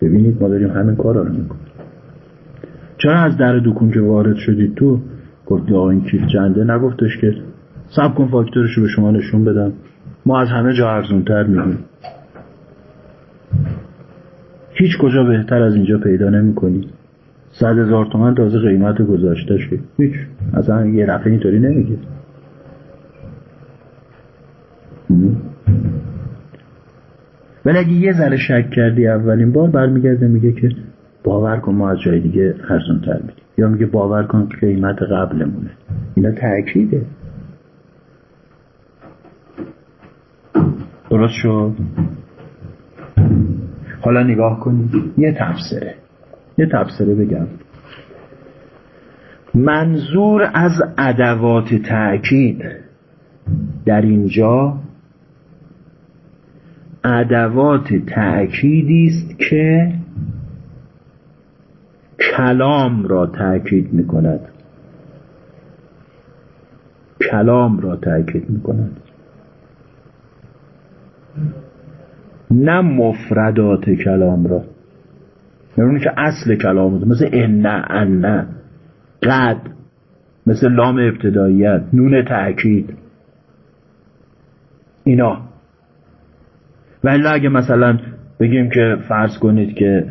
ببینید ما داریم همین کار رو می‌کنیم. چرا از در دکون که وارد شدید تو گفتی آقا این کیف چنده نگفتش که سب کن فاکتورشو به شما نشون بدم. ما از همه جا ارزونتر میگیم هیچ کجا بهتر از اینجا پیدا نمی کنی صد هزار تومن تازه قیمت گذاشته شد هیچ. اصلا یه رفعه اینطوری نمیگه ولی اگه یه ذره شک کردی اولین بار برمیگرده میگه که باور کن ما از جای دیگه ارزون تر میدیم یا میگه باور کن قیمت قبلمونه. اینا تأکیده. درست شد؟ حالا نگاه کنید. یه تفسیره. یه تفسیره بگم. منظور از ادوات تأکید. در اینجا ادوات تأکیدی است که کلام را تأکید می کند کلام را تأکید می کند نه مفردات کلام را. می‌بینی که اصل کلام بوده مثل ان ان قد مثل لام ابتداییت نون تأکید. اینا. ولی اگه مثلا بگیم که فرض کنید که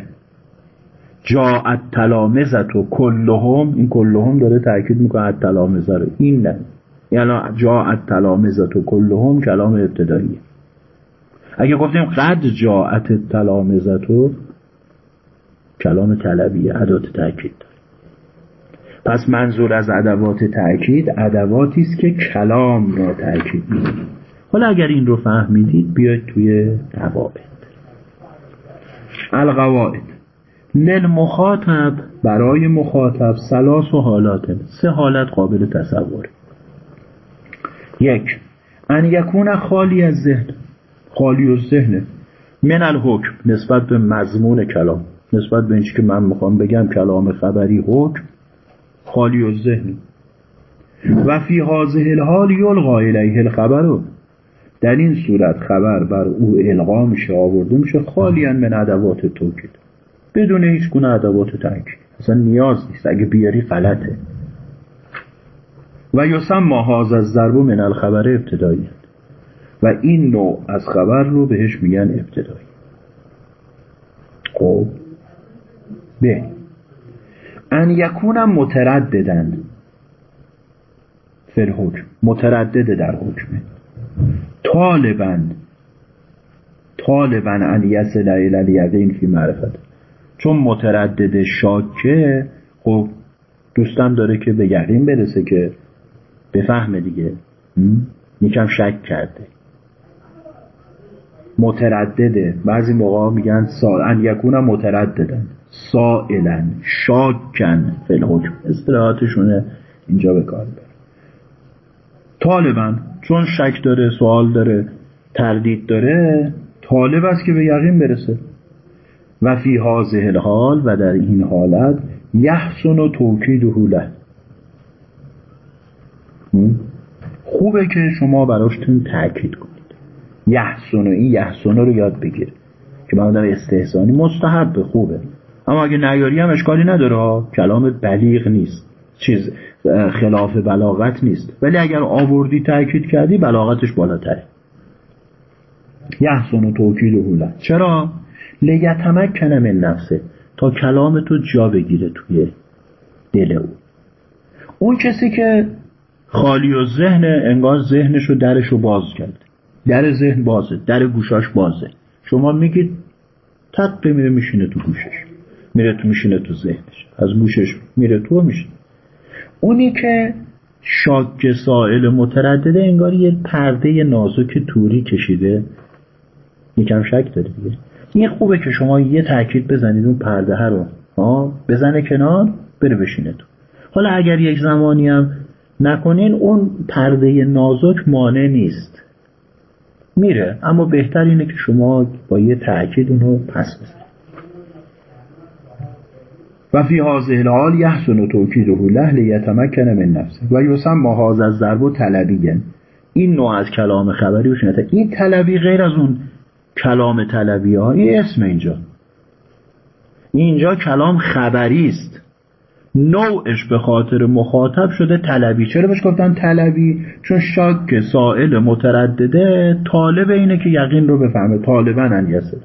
جا تلامزت و کلهم این کلهم داره تاکید می‌کنه تلامزه رو. این نه. یعنی جا تلامزت و کلهم کلام ابتداییه. اگه گفتیم قد جاعت تلامزت و کلام طلبیه ادات تاکید پس منظور از ادوات تاکید ادواتی است که کلام را تاکید می‌کنه. حالا اگر این رو فهمیدید بیاید توی قواعد. القواعد. للمخاطب برای مخاطب سلاس و حالات. سه حالت قابل تصور. یک ان یکون خالی از ذهن. خالی و ذهن. من الحکم نسبت به مضمون کلام. نسبت به اینچه که من می‌خوام بگم کلام خبری حکم. خالی و ذهن. و فی حاضه الحال یلقا الیه الخبر. در این صورت خبر بر او القا میشه آورده میشه خالی من ادوات توکید بدون هیچ گونه ادوات تاکید اصلا نیاز نیست. اگه بیاری غلطه. و یسم ماهاز از ضرب من الخبر ابتدایی و این نوع از خبر رو بهش میگن ابتدایی خب؟ به ان یکونم مترددن. فر حکم متردد در حکمه. طالبا طالبا ان یصل الی الیقین فی معرفت. چون متردد شاکه خب دوستم داره که به یقین برسه که بفهمه دیگه. یکم شک کرده. متردده. بعضی موقع میگن ان یکون مترددن. سائلا شاکن فی الحکم. اصطلاحاتشونه اینجا به کار بره طالبا چون شک داره سوال داره تردید داره طالب است که به یقین برسه. و فی حاضه الحال و در این حالت یحسن و توکید حوله خوبه که شما براشتون تاکید کنید. یحسن و این یحسن رو یاد بگیر که من در استحسانی مستحب خوبه. اما اگه نیاری هم اشکالی نداره کلام بلیغ نیست. چیز خلاف بلاغت نیست. ولی اگر آوردی تاکید کردی بلاغتش بالاتره. یحسن و توکید و چرا؟ لیتمکن من نفسه. تا کلام تو جا بگیره توی دل او. اون کسی که خالی و ذهن انگار ذهنش رو درش رو باز کرد. در ذهن بازه در گوشاش بازه. شما میگید تق میره میشینه تو گوشش. میره تو میشینه تو ذهنش. از گوشش میره تو میشینه. اونی که شاک سائل متردده انگار یه پرده نازک توری کشیده. یکم شک داره دیگه. این خوبه که شما یه تاکید بزنید اون پرده رو. بزنه کنار بره بشینه تو. حالا اگر یک زمانی هم نکنین اون پرده نازک مانع نیست. میره. اما بهتر اینه که شما با یه تاکید اونو پس بزنید. و فی حاضر الحال یحسن توکیده له لیتمکن من نفسه. و یوسم ما از ضرب و طلبیگن این نوع از کلام خبری و این طلبی غیر از اون کلام طلبی ها این اسم اینجا. اینجا کلام خبری است. نوعش به خاطر مخاطب شده طلبی. چرا بهش گفتن طلبی؟ چون شاک سائل متردده طالب اینه که یقین رو بفهمه. طالبا انیسه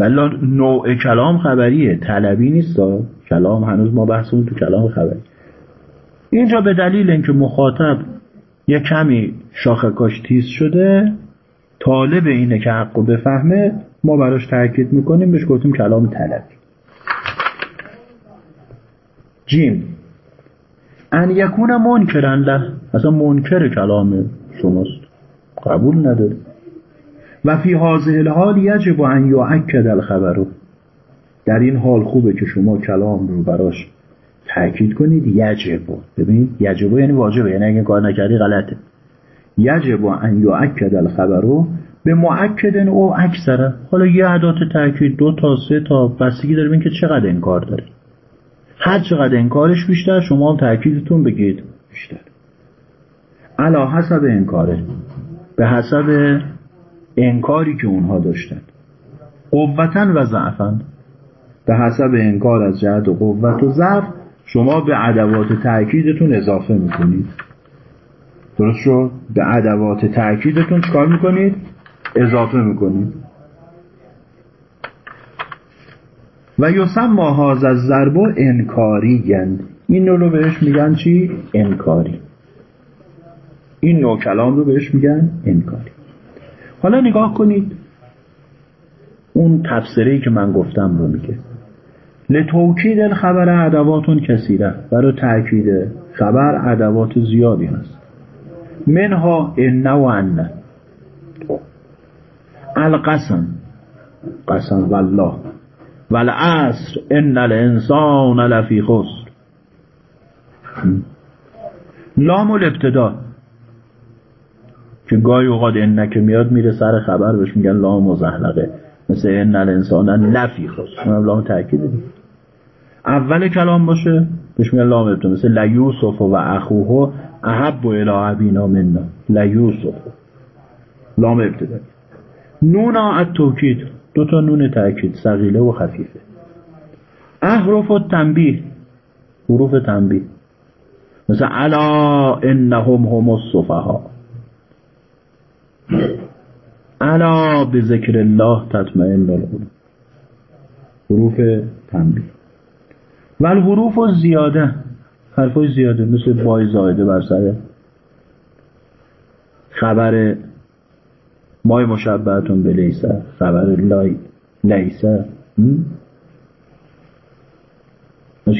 ولی نوع کلام خبریه. طلبی نیست کلام هنوز ما بحثمون تو کلام خبری اینجا به دلیل اینکه مخاطب یه کمی شاخکاش تیز شده طالب اینه که حقو بفهمه ما براش تاکید می‌کنیم بهش گفتیم کلام طلبی. جیم. ان یکون منکرن له. اصلا منکر کلام شماست. قبول نداره و فی حاضر الحال یجب ان یؤکد الخبر. در این حال خوبه که شما کلام رو براش تاکید کنید. یجب. ببین یجب یعنی واجبه یعنی اگه کار نکردی غلطه. یجب ان یؤکد الخبر به معکد او اکثره حالا یه عدات تاکید دو تا سه تا بستگی داره که چقدر انکار داره. هر چقدر انکارش بیشتر شما هم تاکیدتون بگید بیشتر. علا حسب انکاره به حسب انکاری که اونها داشتن قوتا و ضعفا. به حسب انکار از جهت و قوت و ضعف شما به ادوات تأکیدتون اضافه می‌کنید. درست شد؟ به ادوات تأکیدتون چکار می‌کنید؟ اضافه می‌کنید. و یسم هاز از ضرب انکاری گند این رو بهش میگن چی؟ انکاری. این نوع کلام رو بهش میگن انکاری. حالا نگاه کنید. اون تفسیری که من گفتم رو میگه. لتوکید الخبر ادواتون کثیره. برای تاکید خبر ادوات زیادی هست. منها ان و ان. القسم. قسم والله. والعصر. ان الانسان لفی خسر. لام الابتدا که گاهی اوقات انکه میاد میره سر خبر بهش میگن لام مزحلقه. مثل ان الانسان لفی خسر اونم لام تاکید اول کلام باشه بهش میگن لام ابتدا مثل لیوسف و اخوه احب و الى ابینا منا. لیوسف. لام ابتدا نونا ات توکید. دو تا نون تاکید ثقیله و خفیفه. احرف و تنبیه. حروف تنبیه. مثل الا انهم هم الصفها الا به ذکر الله تطمئن القلوب. حروف تنبیه. و الحروف زیاده حرفای زیاده مثل بای زایده بر سر. خبر مای مشبهتون به لیسه. خبر لای لیسه.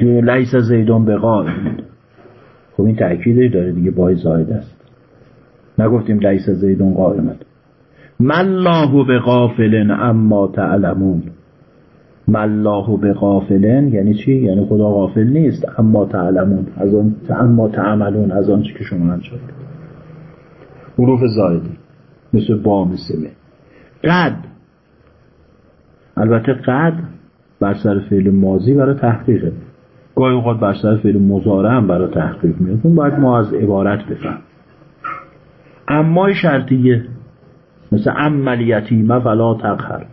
لیسه زیدون به خب این تأکیدی داره دیگه بای زایده است. نگفتیم لیسه زیدون قائمت مالله به غافلن اما تعلمون. مالله به غافلن یعنی چی؟ یعنی خدا غافل نیست اما تعلمون. از آن اما تعملون از آنچه که شما انجام حروف زایده مثل با مثل قد. البته قد بر سر فعل مازی برای تحقیقه. گاهی اوقات بر سر فعل مزاره هم برای تحقیق میاد. اون باید ما از عبارت بفهم اما شرطیه مثل عملیتی فلا تقهر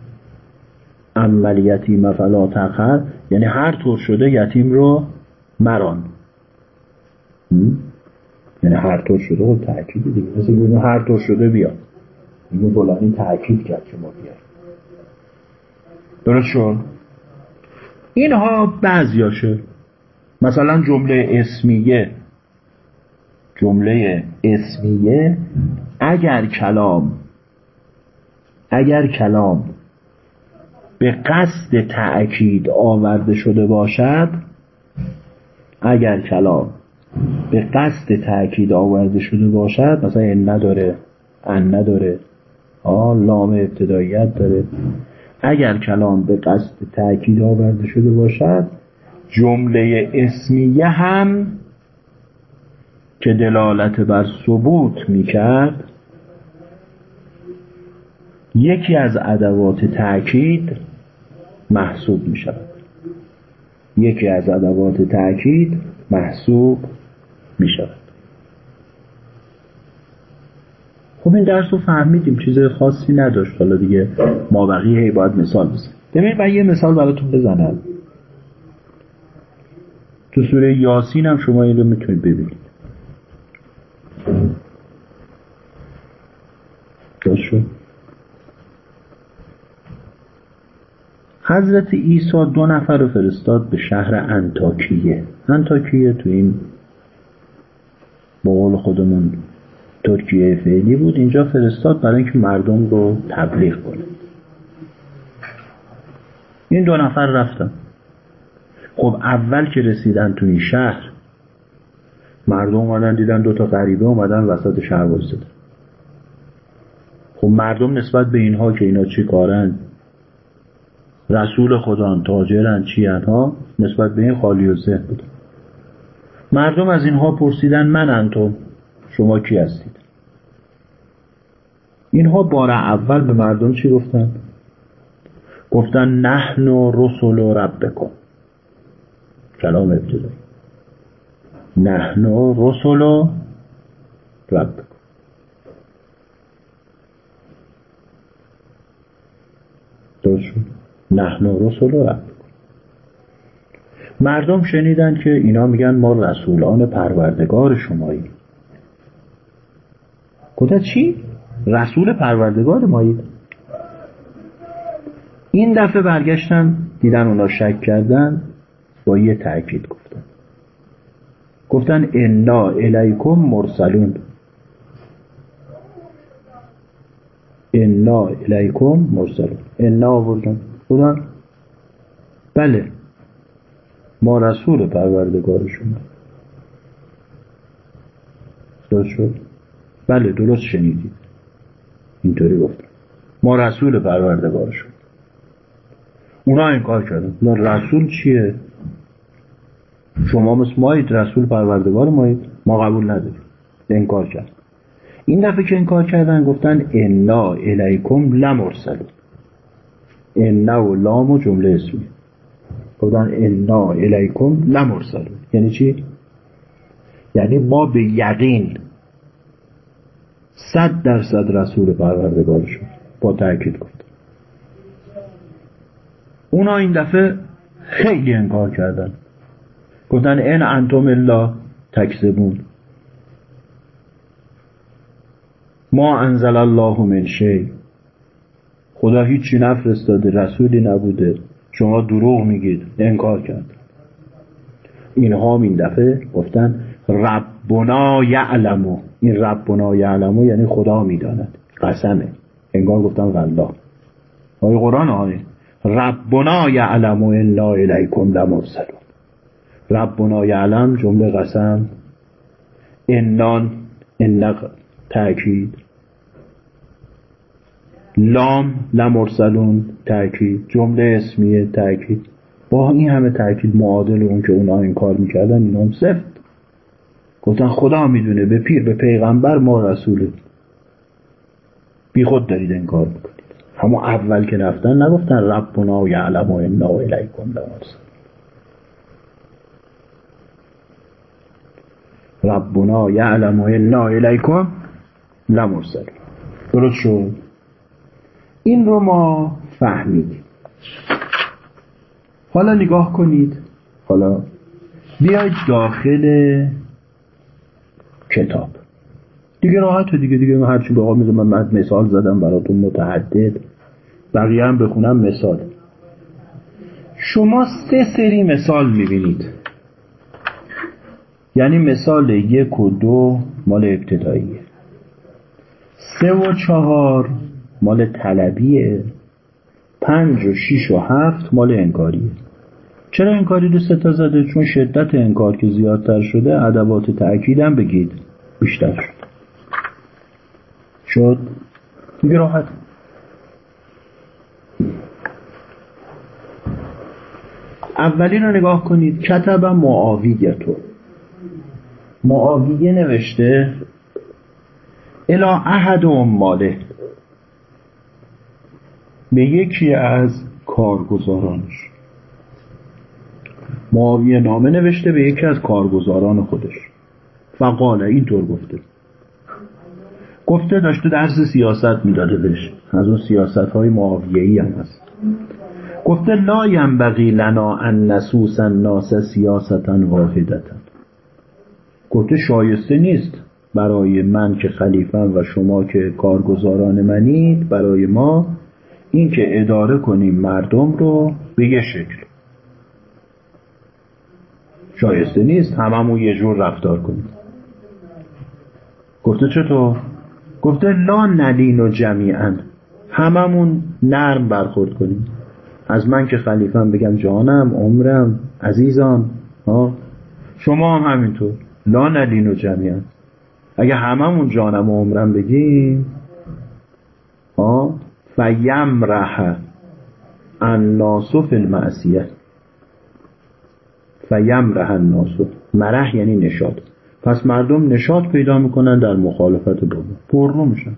عملیتی فلا تقهر یعنی هر طور شده یتیم رو مران. یعنی هر طور شده خب تأکید دیگه. مثل هر طور شده بیاد. اینو فلانی تأکید کرد که ما بیاد درست شد؟ اینها بعضیاشه. مثلا جمله اسمیه. جمله اسمیه اگر کلام اگر کلام به قصد تأکید آورده شده باشد اگر کلام به قصد تأکید آورده شده باشد مثلا این نداره ان نداره آه لام ابتداییت داره. اگر کلام به قصد تأکید آورده شده باشد جمله اسمیه هم که دلالت بر ثبوت می‌کرد یکی از ادوات تأکید محسوب می شود یکی از ادوات تأکید محسوب می شود خب این درس رو فهمیدیم چیز خاصی نداشت. حالا دیگه ما بقیه باید مثال بزنیم. ببینید من یه مثال براتون بزنم. تو سوره یاسین هم شما این رو می‌تونید ببینید. حضرت عیسی دو نفر رو فرستاد به شهر انتاکیه. انتاکیه تو این با قول خودمون ترکیه فعلی بود. اینجا فرستاد برای اینکه مردم رو تبلیغ کنه. این دو نفر رفتن. خب اول که رسیدن تو این شهر مردم اومدن دیدن دو تا غریبه اومدن وسط شهر وایسادن خب مردم نسبت به اینها که اینا چی کارن؟ رسول خدا تاجرن چی ها؟ نسبت به این خالی و ذهن بود مردم از اینها پرسیدن من انتم شما کی هستید؟ اینها بار اول به مردم چی گفتن؟ گفتن نحن رسول و ربکم. کلام ابتدایی. نحن و ربکم درست شد؟ نحن رسول رب. مردم شنیدن که اینا میگن ما رسولان پروردگار شمایی گفتن چی؟ رسول پروردگار مایید. این دفعه برگشتن دیدن اونا شک کردن با یه تأکید گفتن. گفتن انا الیکم مرسلون. انا الیکم مرسلون. انا آوردن. بودن بله. ما رسول پروردگار شما درست شد؟ بله درست شنیدید. اینطوری گفتن. ما رسول پروردگار شما اونا انکار کردن. نه رسول چیه؟ شما مثل مایید رسول پروردگار مایید. ما قبول نداریم. انکار کرد. این دفعه که انکار کردن گفتن انا الیکم لمرسلون. انا و لام و جمله اسمی. گفتن انا الیکم لمرسلون. یعنی چی؟ یعنی ما به یقین صد درصد رسول پروردگار شد. با تأکید گفت. اونا این دفعه خیلی انکار کردن. گفتن ان انتم الا تکذبون. ما انزل الله من شی. خدا هیچی نفرستاده رسولی نبوده. شما دروغ میگید انکار کرد. اینها این دفعه گفتن ربنا یعلمو این ربنا یعلمو یعنی خدا می‌داند. قسمه. انگار گفتن والله. آیه قرآن آیه. ربنا یعلمو انا الیکم لمرسلون ربنا یعلم جمله قسم. انان ان تأکید. لام لمرسلون تأکید. جمله اسمیه تأکید. با این همه تأکید معادل اون که اونا این کار می‌کردن اینا هم سفت. گفتن خدا می‌دونه به پیر به پیغمبر ما رسوله. بی خود دارید این کار می‌کنید. همون اول که رفتن نگفتن ربنا و یعلم و انا الیکم لمرسلون ربنا یعلم و انا الیکم لمرسل درست شد؟ این رو ما فهمیدیم حالا نگاه کنید. حالا بیاید داخل کتاب. دیگه راحت دیگه دیگه من هرچی به من مثال زدم براتون متعدد. بقیه هم بخونم مثال. شما سه سری مثال می‌بینید. یعنی مثال یک و دو مال ابتداییه. سه و چهار مال طلبیه. پنج و شیش و هفت مال انکاریه. چرا انکاری رو سه تا زده؟ چون شدت انکار که زیادتر شده ادوات تأکیدم بگید بیشتر شد. شد؟ راحت. اولین رو نگاه کنید. کتب معاویتو. معاویه نوشته الا احد ماله. به یکی از کارگزارانش. معاویه نامه نوشته به یکی از کارگزاران خودش. فقاله اینطور گفته. گفته داشته درس سیاست می‌داده بهش. از اون سیاست های معاویه ای هم هست. گفته لا ینبغی لنا ان نسوس الناس سیاستا واحدتا. گفته شایسته نیست برای من که خلیفم و شما که کارگزاران منید برای ما این که اداره کنیم مردم رو به یه شکل. شایسته نیست هممون یه جور رفتار کنیم. گفته چطور؟ گفته لا نلین و جمیعا. هممون نرم برخورد کنیم. از من که خلیفم بگم جانم عمرم عزیزان ها؟ شما هم همینطور. لا نلین و جمیعا اگه هممون جانم و عمرم بگیم ها فیمرح الناس فی المعصیه. فیمرح الناس مرح یعنی نشاد پس مردم نشاد پیدا می‌کنن در مخالفت با پر رو میشن.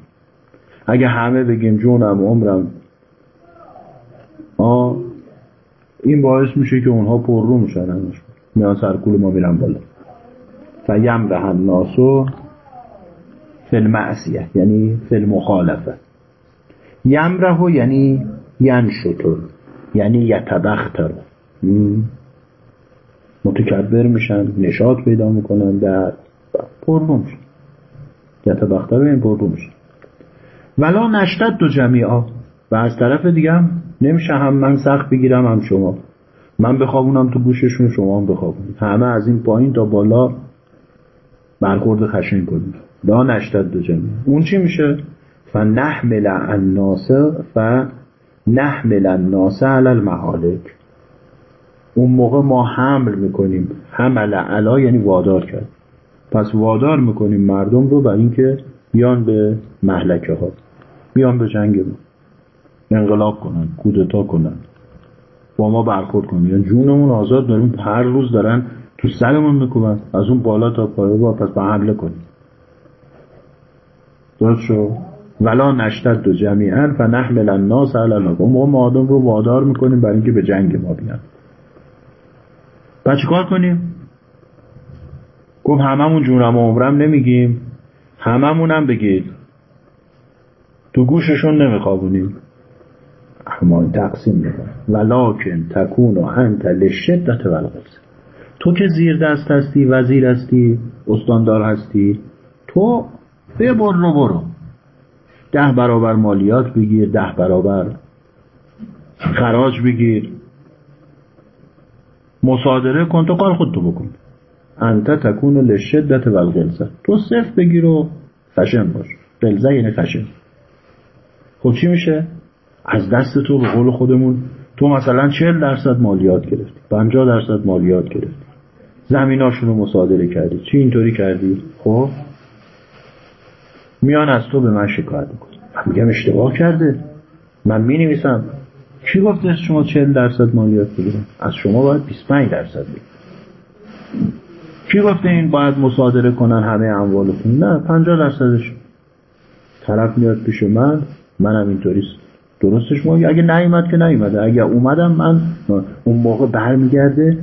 اگه همه بگیم جونم و عمرم آه این باعث میشه که اونها پر رو میشن میان سرکول ما میرن بالا. فیمرح الناس فی المعصیه یعنی فی المخالفه. یمره یعنی ینشطر یعنی یتبختر. متکبر میشن نشاط پیدا می‌کنن در پررو میشن یتبختر این پررو میشن ولا نشتد دو جمیعا. و از طرف دیگه هم نمیشه هم من سخت بگیرم هم شما. من بخوابونم تو گوششون شما هم بخوابونید. همه از این پایین تا بالا برخورد خشن کنید لا نشتد دو جمیعا اون چی میشه؟ فنحمل الناس و نحمل الناس علی المحالک. اون موقع ما حمل می‌کنیم. حمل علا یعنی وادار کرد. پس وادار می‌کنیم مردم رو بر اینکه بیان به محلکه ها بیان به جنگ ما. انقلاب کنن کودتا کنن. با ما برخورد کنن. یعنی جونمون آزاد داریم. هر روز دارن تو سرمون می‌کنن از اون بالا تا پایه با پس با حمله کنیم. درست شو ولا نشتد دو جمیعا و نحمل الناس علی ما ما آدم رو وادار می‌کنیم برای اینکه به جنگ ما بیان. بعد کار کنیم؟ گفت هممون جونم و عمرم نمیگیم. هممونم بگید. تو گوششون نمیخوابونیم. اما تقسیم می‌کنم ولیکن تکون و انت لشدت و تو که زیر دست هستی وزیر هستی استاندار هستی تو ببر رو برو. ده برابر مالیات بگیر ده برابر خراج بگیر. مصادره کن تو کار خودتو بکن. انت تکون لشدت و الغلزه تو صرف بگیر و خشن باش. غلزه یعنی خشن خب چی میشه؟ از دست تو به قول خودمون تو مثلا 40 درصد مالیات گرفتی 50 درصد مالیات گرفتی. زمیناشون رو مصادره کردی. چی اینطوری کردی؟ خب؟ میان از تو به من شکایت می‌کنی من میگم اشتباه کرده. من می نویسم کی گفته از شما 40 درصد مالیات بگیرم؟ از شما باید 25 درصد بگیرم. کی گفته این باید مصادره کنن همه اموالتون؟ نه 50 درصدش. طرف میاد پیش من. منم اینطوری درستش ما اگه نیومد که نیومده. اگه اومدم من اون موقع برمیگرده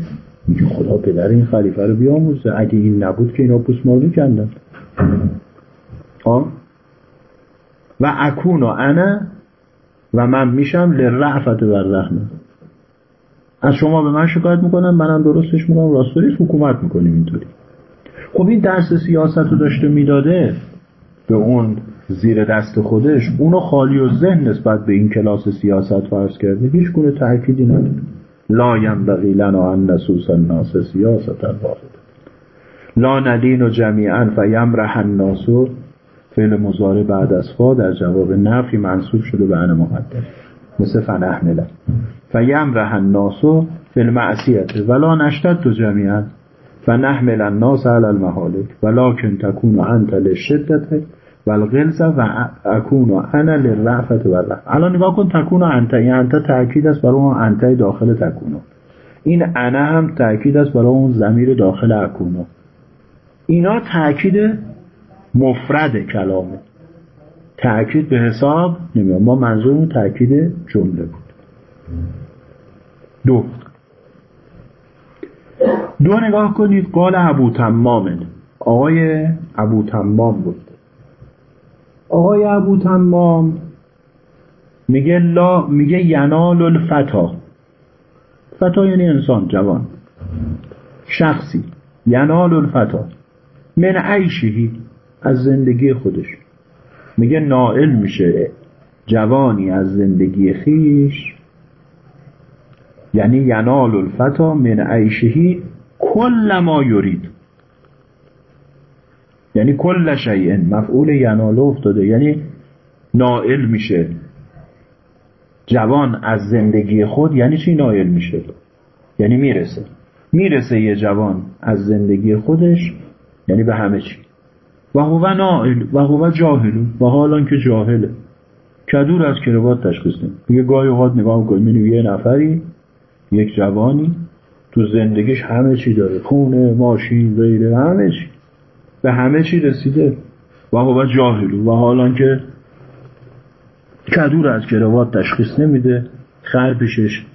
میگه خدا پدر این خلیفه رو بیاموزه. اگه این نبود که اینا پوسمال میکندن. و اکون و انا و من میشم لرعفت و رحمه. از شما به من شکایت می‌کنم منم درستش می‌کنم. راستوریش حکومت می‌کنیم اینطوری. خب این درس سیاست رو داشته می‌داده به اون زیر دست خودش اونو خالی و ذهن نسبت به این کلاس سیاست فرض کرده. هیچ گونه تأکیدی نداره. لا ینبغی لنا ان نسوس الناس سیاست واحده لا ندین و جمیعا فیمرح الناس فعل مزاره بعد از فا در جواب نفی منصوب شده به ان مقدر مثل فنحمله فیمرح الناس فی المعصیت ولا نشتد تو جمیعا. فنحمل الناس علی المحالک. ولکن تکون انت للشدت و و اکون انا للرعفت و الان نگاه کن تکون انت. این انت تاکید است برای اون انت داخل تکونو. این انا هم تاکید است برای اون زمیر داخل اکونو. اینا تاکید مفرد کلامه. تأکید به حساب نمیاد. ما منظورمون تأکید جمله بود. دو. دو نگاه کنید. قال ابو تمام آقای ابو تمام بود. آقای ابو تمام میگه لا میگه ینال الفتا. فتا یعنی انسان جوان. شخصی. ینال الفتا. من عیشهی از زندگی خودش. میگه نائل میشه. جوانی از زندگی خیش. یعنی ینال الفتا من عیشهی کل ما یورید یعنی کل شیء مفعول ینال افتاده یعنی نائل میشه. جوان از زندگی خود یعنی چی نائل میشه؟ یعنی می‌رسه. می‌رسه یه جوان از زندگی خودش یعنی به همه چی. و هو نائل و هو جاهل و حالا که جاهله. کدور از کروات تشخیص نمی میگه گاهی اوقات نگاه می‌کنی یه نفری یک جوانی تو زندگیش همه چی داره. خونه ماشین غیره همه چی. به همه چی رسیده. و هو جاهل. و حالا که کدور از کروات تشخیص نمیده خر پیشش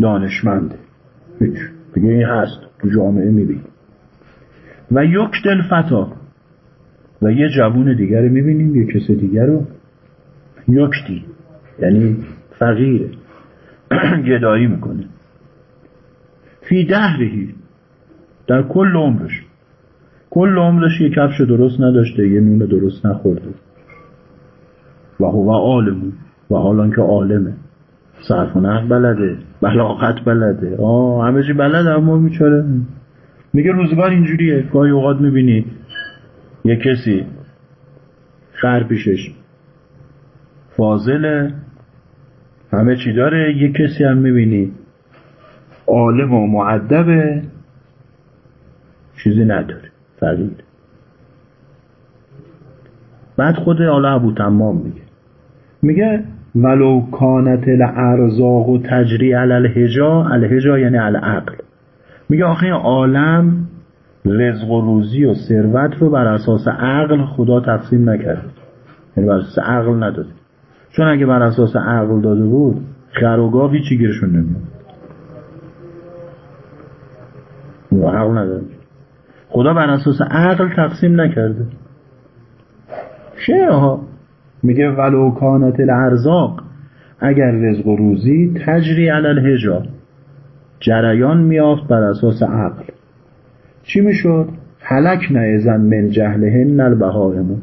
دانشمنده. هیچ. بگه این هست. تو جامعه می‌بینی. و یک دل فتا و یه جوون دیگر رو می‌بینیم یه کس دیگر رو. یکتی. یعنی فقیره. گدایی می‌کنه. فی دهرهی. در کل عمرش. کل عمرش یه کفش درست نداشته یه نون درست نخورده. و هو عالمون و حالا که عالمه. صرف و بلده بلاغت بلده. آه همه چی بلده اما بیچاره میگه روزگار اینجوریه. گاهی اوقات می‌بینی یه کسی خر پیشش فاضله همه چی داره یه کسی هم می‌بینی عالم و معدبه چیزی نداره. فقیر بعد خود حالا ابو تمام میگه. میگه ولو کانت الارزاق و تجری الهجا الهجا یعنی العقل. میگه آخه این عالم رزق و روزی و ثروت رو بر اساس عقل خدا تقسیم نکرده یعنی بر اساس عقل نداده. چون اگه بر اساس عقل داده بود خر و گاو هیچی گیرشون نمیاد عقل نداره خدا بر اساس عقل تقسیم نکرده. شعر ها میگه ولو کانت الارزاق اگر رزق و روزی تجری علی الهجا. جریان میافت بر اساس عقل. چی می‌شد؟ هلک نعزن من جهلهن البهائم.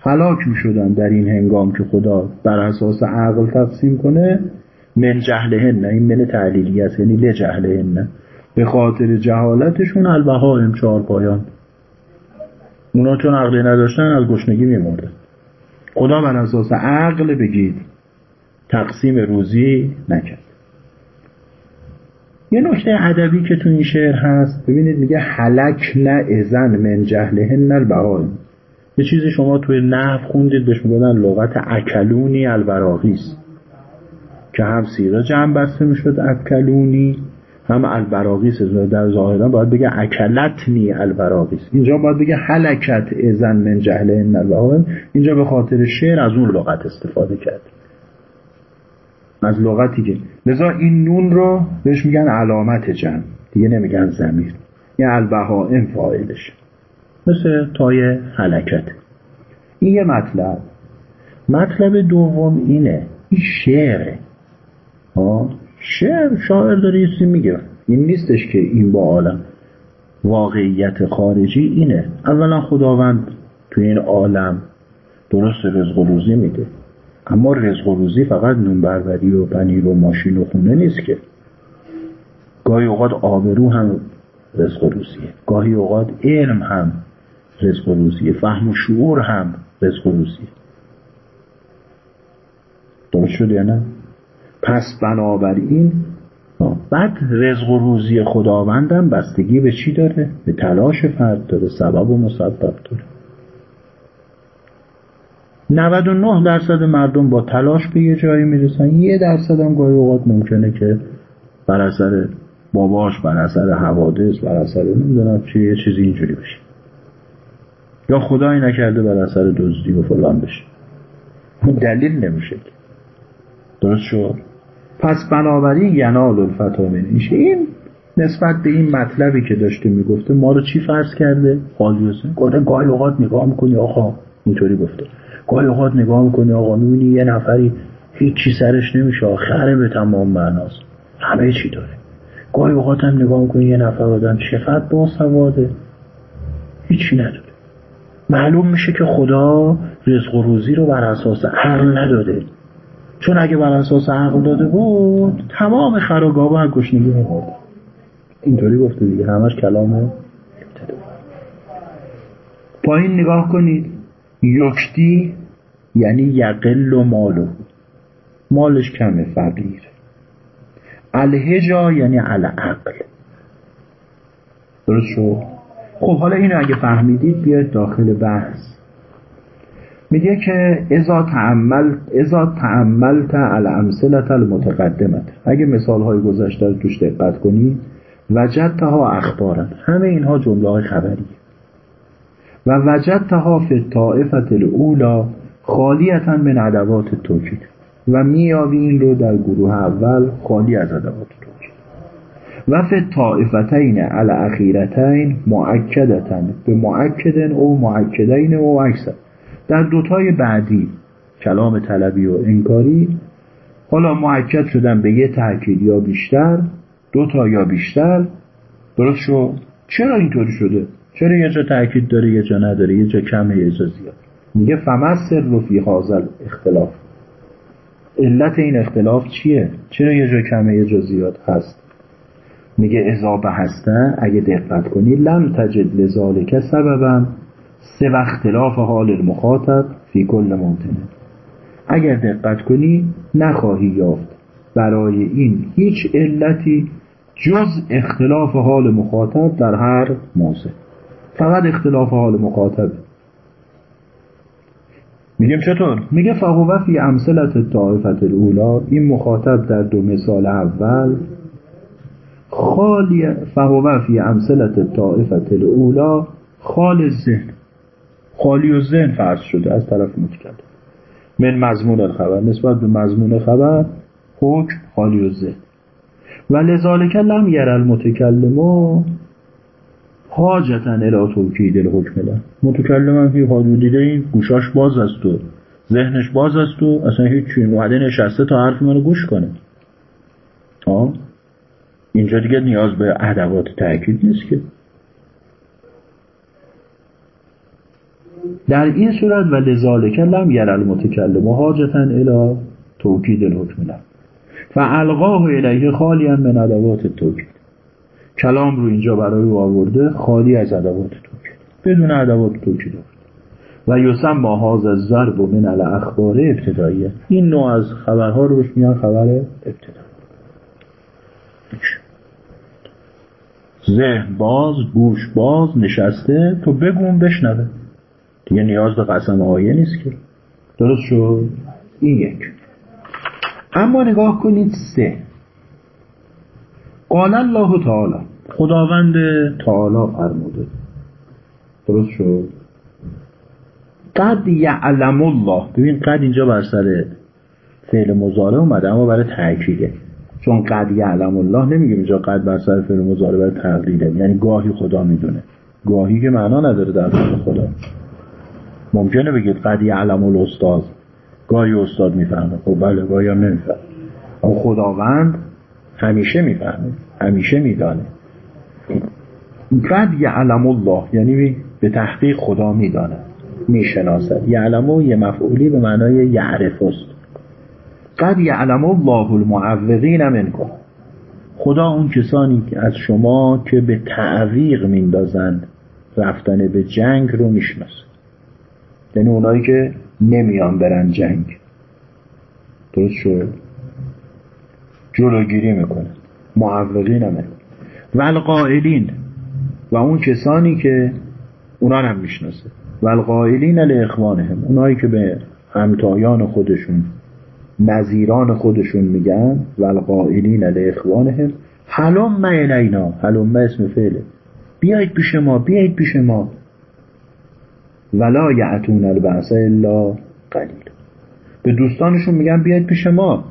هلاک می‌شدن در این هنگام که خدا بر اساس عقل تقسیم کنه. من جهلهن این من تعلیلی است یعنی لجهلهن. به خاطر جهالتشون البهائم چهار پایان. اونا چون عقلی نداشتن از گشنگی میمردن. خدا بر اساس عقل بگید تقسیم روزی نکرد. یه نکته ادبی که تو این شعر هست ببینید میگه حلک نه ازن من جهلهن البهائم یه چیزی شما توی نحو خوندید بهش میگن لغت اکلونی البراغیس که هم سیغه جمع بسته می‌شد اکلونی. هم البراغیس در ظاهرا باید بگه اکلتنی البراغیس اینجا باید بگه حلکت ازن من جهل ان اینجا به خاطر شعر از اون لغت استفاده کرد. از لغتی که لذا این نون رو بهش میگن علامت جمع. دیگه نمیگن زمیر یه البهائم فاعلش. مثل تای حلکت. این یه مطلب. مطلب دوم اینه. این شعره. ها شعر شاعر داره یه میگه. این نیستش که این با عالم. واقعیت خارجی اینه. اولا خداوند تو این عالم درست رزق و روزی میده. اما رزق و روزی فقط نون بربری و پنیر و ماشین و خونه نیست که. گاهی اوقات آبرو هم رزق و روزیه. گاهی اوقات علم هم رزق و روزیه. فهم و شعور هم رزق و روزیه. درست شد یا نه؟ پس بنابراین بعد رزق و روزی خداوندم بستگی به چی داره؟ به تلاش فرد داره سبب و مسبب داره. 99 درصد مردم با تلاش به یه جایی می‌رسن. یه درصد هم گاهی اوقات ممکنه که بر اثر باباش بر اثر حوادث بر اثر نمی‌دونم چی یه چیزی اینجوری بشه. یا خدایی نکرده بر اثر دزدی و فلان بشه. دلیل نمیشه درست شد؟ پس بنابراین ینال الفتا منیشه این نسبت به این مطلبی که داشته می‌گفته ما رو چی فرض کرده؟ قالیوسه گفته گاهی اوقات نگاه می‌کنی آقا اینطوری گفته. گاهی اوقات نگاه می‌کنی آقا می‌بینی یه نفری هیچی سرش نمیشه آخره به تمام معناست. همه چی داره. گاهی اوقات هم نگاه می‌کنی یه نفر آدم چقدر با سواده هیچی نداره. معلوم میشه که خدا رزق و روزی رو بر اساس عقل نداده. چون اگه بر اساس عقل داده بود تمام خراگاه از گشنگی میمرد اینطوری گفته دیگه همش کلام پایین نگاه کنید. یکتی یعنی یقل و مالو مالش کمه فقیر. الهجا یعنی العقل. درست شد؟ خب حالا اینو اگه فهمیدید بیاید داخل بحث. میگه که ازا تعمل ازا تعملت الامثله المتقدمت. اگه مثال های گذشته رو توش دقت کنی وجدتها اخبارن. همه اینها جمله های خبریه. و وجدتها فی طائفت الاولا خالیتا من ادوات توکید. و میابی این رو در گروه اول خالی از ادوات توکید. و فی طائفتین الاخیرتین معکدتن به معکدن او معکدین او اکثر. در دوتای بعدی کلام طلبی و انکاری حالا معکد شدن به یه تاکید یا بیشتر دو تا یا بیشتر درست شد چرا اینطوری شده؟ چرا یه جا تاکید داره یه جا نداره یه جا کمه یه جا زیاد؟ میگه فمسر رو فی اختلاف علت این اختلاف چیه؟ چرا یه جا کمه یه جا زیاد هست؟ میگه اضافه هسته اگه دقت کنی لم تجد لذالک سببم سه و اختلاف حال المخاطب فی کل ممکنه اگر دقت کنی نخواهی یافت. برای این هیچ علتی جز اختلاف حال مخاطب در هر موضع. فقط اختلاف حال مخاطب. میگیم چطور؟ میگه فهو فی امثلت طائفت الاولا این مخاطب در دو مثال اول. خالی فهو فی امثلت طائفت الاولا خال ذهن خالی و ذهن فرض شده از طرف متکلم من مضمون الخبر نسبت به مضمون خبر حکم خالی و ذهن. و لذالک لم یر المتکلم حاجتا الى توکید الحکم له. متکلم هم که حاجو دیده این گوشاش باز است و ذهنش باز است و اصلا هیچ چی اومده نشسته تا حرف منو گوش کنه. آه؟ اینجا دیگه نیاز به ادوات تاکید نیست که. در این صورت و لذالک لم یر المتکلم حاجتا الى توکید الحکم له. فالقاه الیه خالی من ادوات توکید کلام رو اینجا برای او آورده خالی از ادوات توکید بدون ادوات توکید و یوسم هاز از ضرب و من الاخبار ابتداییه این نوع از خبرها روش میان خبر ابتدایی. ذهن باز گوش باز نشسته تو بگون بشنوه. دیگه نیاز به قسم آیه نیست که. درست شد؟ این یک. اما نگاه کنید سه. قال الله تعالی. خداوند تعالی فرموده. درست شد؟ قد یعلم الله. ببین قد اینجا بر سر فعل مزاره اومده اما برای تأکیده. چون قد یعلم الله نمیگه اینجا قد بر سر فعل مزاره برای تقلیده. یعنی گاهی خدا می‌دونه. گاهی که معنا نداره در خدا. ممکنه بگید قد یعلم الاستاذ گاهی استاد می‌فهمه. خب بله گاهی هم نمی‌فهمه. خداوند همیشه می‌فهمه. همیشه میدانه. قد یعلم الله یعنی به تحقیق خدا میدانه. می‌شناسد یعلمو یه مفعولی به معنای یعرف است. قد یعلم الله المعوقین منکم. خدا اون کسانی که از شما که به تعویق میندازند رفتن به جنگ رو می‌شناسه. یعنی اونایی که نمیان برن جنگ. درست شد؟ جلوگیری می‌کنه معوقین همه و القائلین و اون کسانی که اونا هم می‌شناسه. و القائلین هم اونایی که به همتایان خودشون نظیران خودشون میگن و القائلین هم حلم الینا حلم اسم فعله. بیایید پیش ما بیایید پیش ما. ولا یعتون البعث الا قلیل. به دوستانشون میگن بیاید پیش ما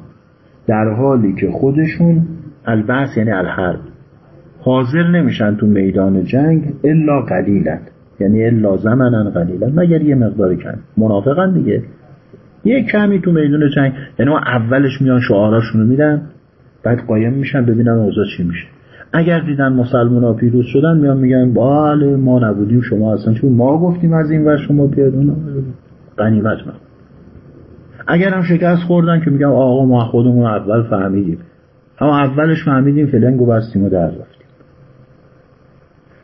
در حالی که خودشون البعث یعنی الحرب. حاضر نمیشن تو میدان جنگ الا قلیلا یعنی الا زمنا قلیلا مگر یه مقدار کم منافقن دیگه. یه کمی تو میدان جنگ یعنی اولش میان شعاراشونو میدن بعد قایم میشن ببینن اوضاع چی میشه. اگر دیدن مسلمان ها پیروز شدن میان میگن بله ما نبودیم شما اصلا چون ما گفتیم از این ور شما بیاد اون غنیمت ما اگر هم شکست خوردن که میگم آقا ما خودمون اول فهمیدیم. اما اولش فهمیدیم فلنگو بستیم و در رفتیم.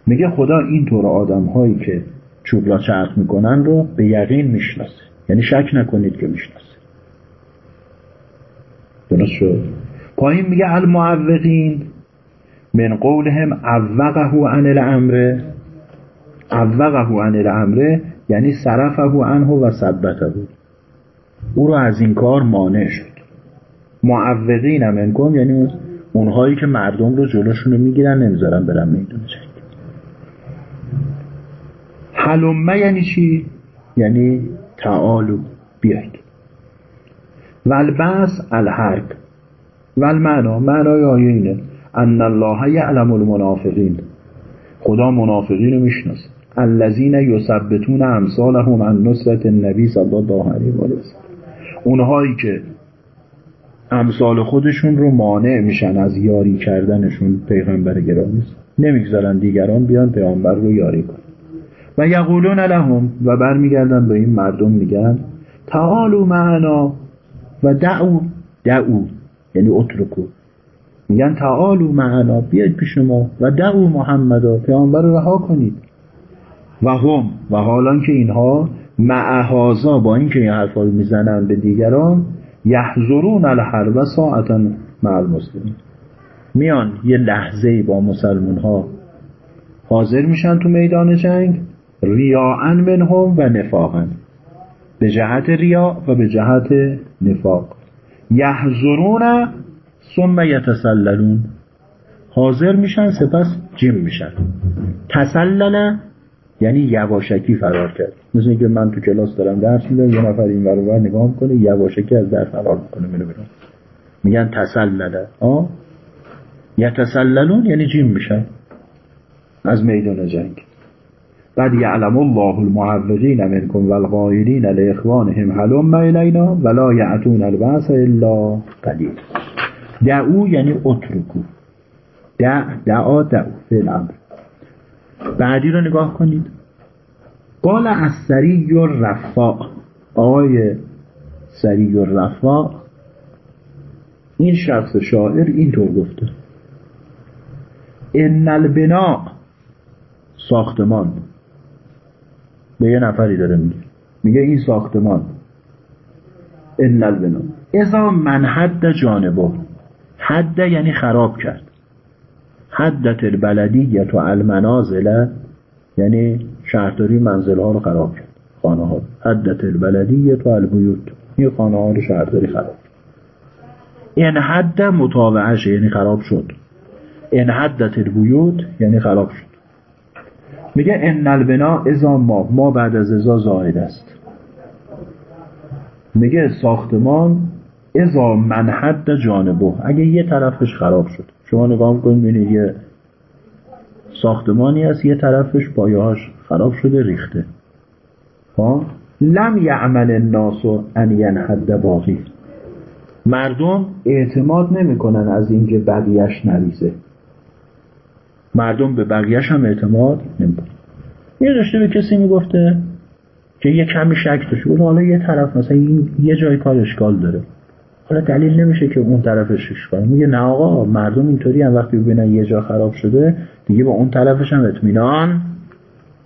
میگه خدا اینطور آدم هایی که چوبلا چرخ می‌کنن رو به یقین می‌شناسه. یعنی شک نکنید که می‌شناسه. درست شد؟ پایین میگه المعوقین. من قولهم عوقه عن الامر. عوقه عن الامر یعنی صرفه عنه و ثبته. او رو از این کار مانع شد. معوقین منکم یعنی اونهایی که مردم رو جلوشون رو می‌گیرن نمی‌ذارن برن میدون جنگ. حلمه یعنی چی؟ یعنی تعالو. بیاید. والبس الحرب. والمعنا معنای آیه اینه. ان الله یعلم المنافقین. خدا منافقین رو می‌شناسه. الذین یثبتون امثالهم عن نصرت النبی صلی الله علیه و اونهایی که امثال خودشون رو مانع میشن از یاری کردنشون پیغمبر گرامی نمی‌گذارن دیگران بیان پیامبر رو یاری کن و یقولون لهم و برمیگردن به این مردم میگن تعالوا معنا و دعو دعو یعنی اترکو. میگن تعالوا معنا بیاید پیش ما و دعو محمد پیامبر رو رها کنید. و هم و حالا که اینها معهازا با اینکه این حرفا رو می‌زنن به دیگران یحضرون الحرب ساعتا مع المسلمین. میان یه لحظه با مسلمون ها حاضر میشن تو میدان جنگ ریاعن منهم و نفاقن. به جهت ریا و به جهت نفاق. یحضرون ثم یتسللون. حاضر میشن سپس جیم میشن. تسلل یعنی یواشکی فرار کرد. مثل اینکه من تو کلاس دارم درس میدم یه نفر این ور نگاه می‌کنه یواشکی از در فرار می‌کنه میره بیرون. میگن تسلله آه یتسللون یعنی جیم میشن. از میدان جنگ. قد یعلم الله المعوقین منکم والغایرین لاخوانهم هلم الینا ولا یعتون البعث الا قلیل. دعو یعنی اترکو. دع دعا دعو فعل امر. بعدی رو نگاه کنید. قال از سری و رفا آقای سری و رفا این شخص شاعر اینطور گفته. ان البنا ساختمان. به یه نفری داره میگه. میگه این ساختمان. ان البنا اذا من حد جانبه حد یعنی خراب کرد. حدت البلدیت و المنازل یعنی شهرداری منزل ها رو خراب کرد. خانه ها حدت البلدیت و البیوت. این خانه ها رو شهرداری خراب این حد متابعش یعنی خراب شد. این حدت البیوت یعنی خراب شد. میگه ان البنا ازا ما ما بعد از ازا زاید است. میگه ساختمان ازا من حد جانبه اگه یه طرفش خراب شد. شما نگاه کنید یه ساختمانی هست یه طرفش پایه‌هاش خراب شده ریخته. ها؟ لم یعمل الناس ان ینحد باقی. مردم اعتماد نمی‌کنن از اینکه بقیهش نریزه. مردم به بقیهش هم اعتماد نمی‌کنن. یه داشته به کسی می‌گفته که یه کمی شک داشته حالا یه طرف مثلا یه جای کار اشکال داره. حالا دلیل نمیشه که اون طرفش کنه میگه نه آقا مردم اینطوری هم وقتی ببینن یه جا خراب شده دیگه با اون طرفش هم اطمینان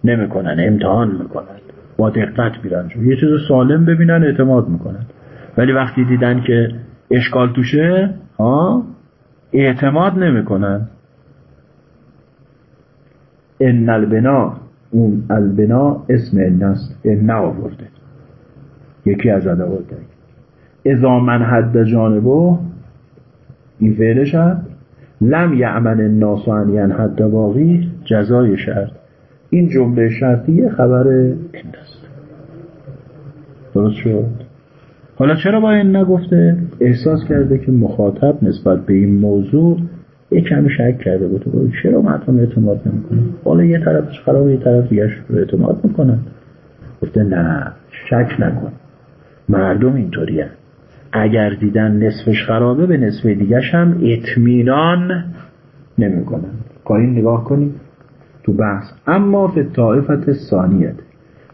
نمی‌کنن امتحان می‌کنن با دقت میرن یه چیز سالم ببینن اعتماد می‌کنن. ولی وقتی دیدن که اشکال توشه ها اعتماد نمی‌کنن. ان البنا اون البنا اسم النست ان آورده یکی از ادوات اذا من حد جانبه این فعل شد لم یعمل الناس ان حد باقی جزای شرط. این جمله شرطی خبر این است. درست شد؟ حالا چرا با این نگفته؟ احساس کرده که مخاطب نسبت به این موضوع یه کمی شک کرده بود. چرا مردم اعتماد نمی‌کنه حالا یه طرفش خراب یه طرف دیگه رو اعتماد می‌کنن. گفته نه شک نکن. مردم اینطوری اگر دیدن نصفش خرابه به نصف دیگرش هم اطمینان نمی‌کنن. این نگاه کنید تو بحث. اما فی طائفت ثانیت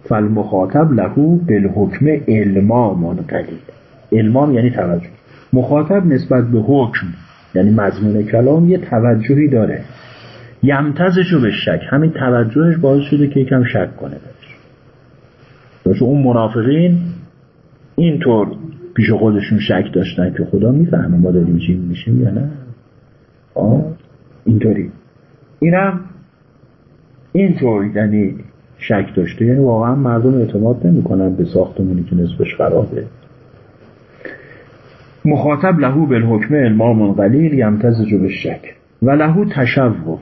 فالمخاطب لهو بالحکم علمام قلیل علمام یعنی توجه. مخاطب نسبت به حکم یعنی مضمون کلام یه توجهی داره. یمتزشو به شک. همین توجهش باعث شده که یکم شک کنه بهش. اون منافقین اینطور پیش خودشون شک داشتن که خدا می‌فهمه ما داریم چی میشیم یا نه. آه اینطوری. اینم اینطور یعنی شک داشته. یعنی واقعا مردم اعتماد نمی‌کنن به ساختمونی که نصفش خرابه. مخاطب لهو بالحکم المام قلیل یمتزج به شک. و لهو تشوف.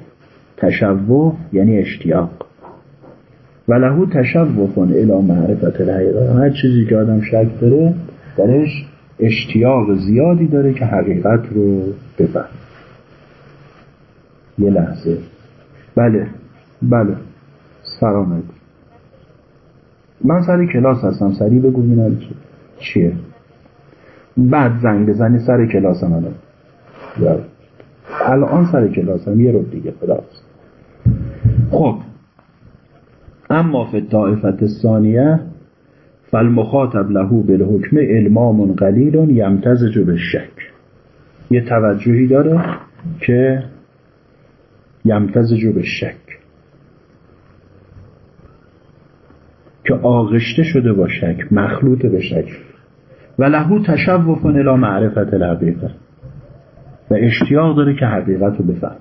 تشوف یعنی اشتیاق. و لهو تشوف الى معرفت الحقیقه هر چیزی که آدم شک داره درش اشتیاق زیادی داره که حقیقت رو بفهم یه لحظه. بله بله. سلامت. من سر کلاس هستم. سریع بگو ببینم چیه؟ بعد زنگ بزنی سر کلاس الان الان سر کلاسم. یه رو دیگه. خدا خب. اما فی الطائفت الثانیه فالمخاطب له بالحکم علمام قلیل یمتزج به شک. یه توجهی داره که یمتزج به شک. که آغشته شده با شک مخلوط به شک. و لهو تشوف الى معرفت الحقیقه. و اشتیاق داره که حقیقت رو بفهم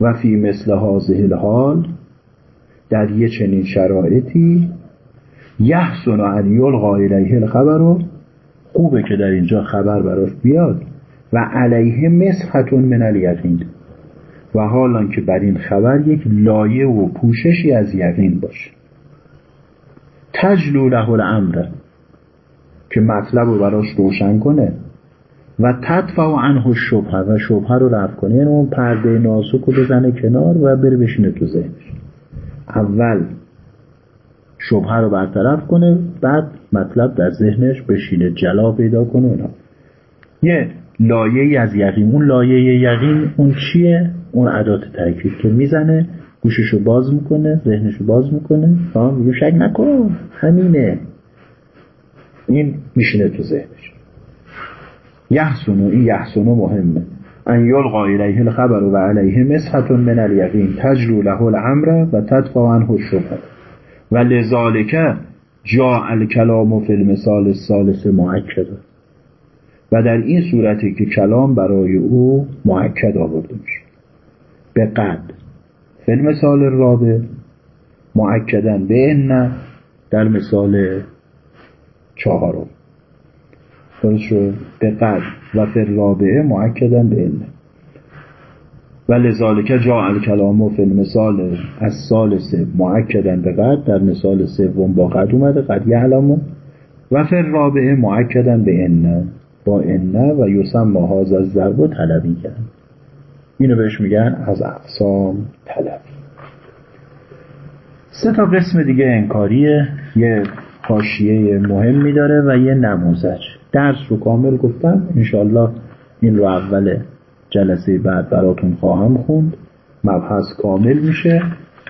و فی مثل هذه الحال در یه چنین شرایطی یحسن ان یلقا الیه الخبر رو خوبه که در اینجا خبر براش بیاد و علیه مسحتون من الیقین و حالا که بر این خبر یک لایه و پوششی از یقین باشه. تجلو له الامر که مطلب رو براش روشن کنه و تدفع عنه شبهه و شبهه رو رفت کنه یعنی اون پرده ناسک رو بزنه کنار و بره بشینه تو ذهنش. اول شبهه رو برطرف کنه بعد مطلب در ذهنش بشینه جلا پیدا کنه اونا یه لایه از یقین. اون لایه یقین اون چیه؟ اون عدات تاکید که می‌زنه گوششو باز می‌کنه ذهنشو باز می‌کنه. میگه شک نکن همینه. این میشینه تو ذهنش. یحسنو این یحسنو مهمه. ان یلقا الیه الخبر و علیه مسحت من الیقین. تجلو له الامر و تدفع عنه الشبهه و لذالک جا الکلام فی المثال الثالث معکد و در این صورتی که کلام برای او معکد آورده میشه. به قد. فی المثال الرابع. معکدن به نه در مثال چهارم. درست شد؟ به قد. و فی الرابعه معکدن به نه و لذالک جا الکلام فی المثال از سال سه معکدن به قد در مثال سوم با قد اومده قد یعلمو و فی الرابعه معکدن به انه با انه و یسم هاز از ضرب و طلبی کرد. اینو بهش میگن از اقسام طلب سه تا قسم دیگه انکاریه. یه حاشیه مهمی داره و یه نموزج. درس رو کامل گفتم. انشالله این رو اول جلسه بعد براتون خواهم خوند. مبحث کامل میشه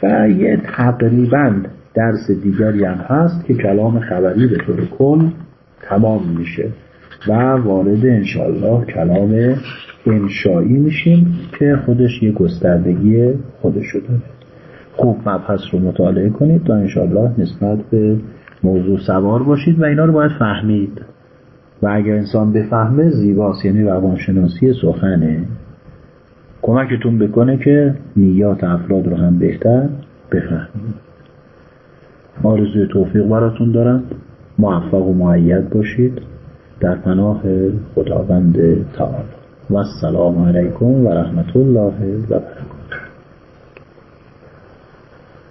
و یه تقریبا درس دیگری هم هست که کلام خبری به طور کل تمام میشه و وارد انشالله کلام انشایی میشیم که خودش یه گستردگی خودشو داره. خوب مبحث رو مطالعه کنید تا انشالله نسبت به موضوع سوار باشید و اینا رو باید فهمید. و اگر انسان بفهمه زیباست یعنی روانشناسی سخنه کمکتون بکنه که نیات افراد رو هم بهتر بفهمید آرزوی توفیق براتون دارم. موفق و معید باشید. در پناه خداوند تعالی. و السلام علیکم و رحمت الله و برکاته.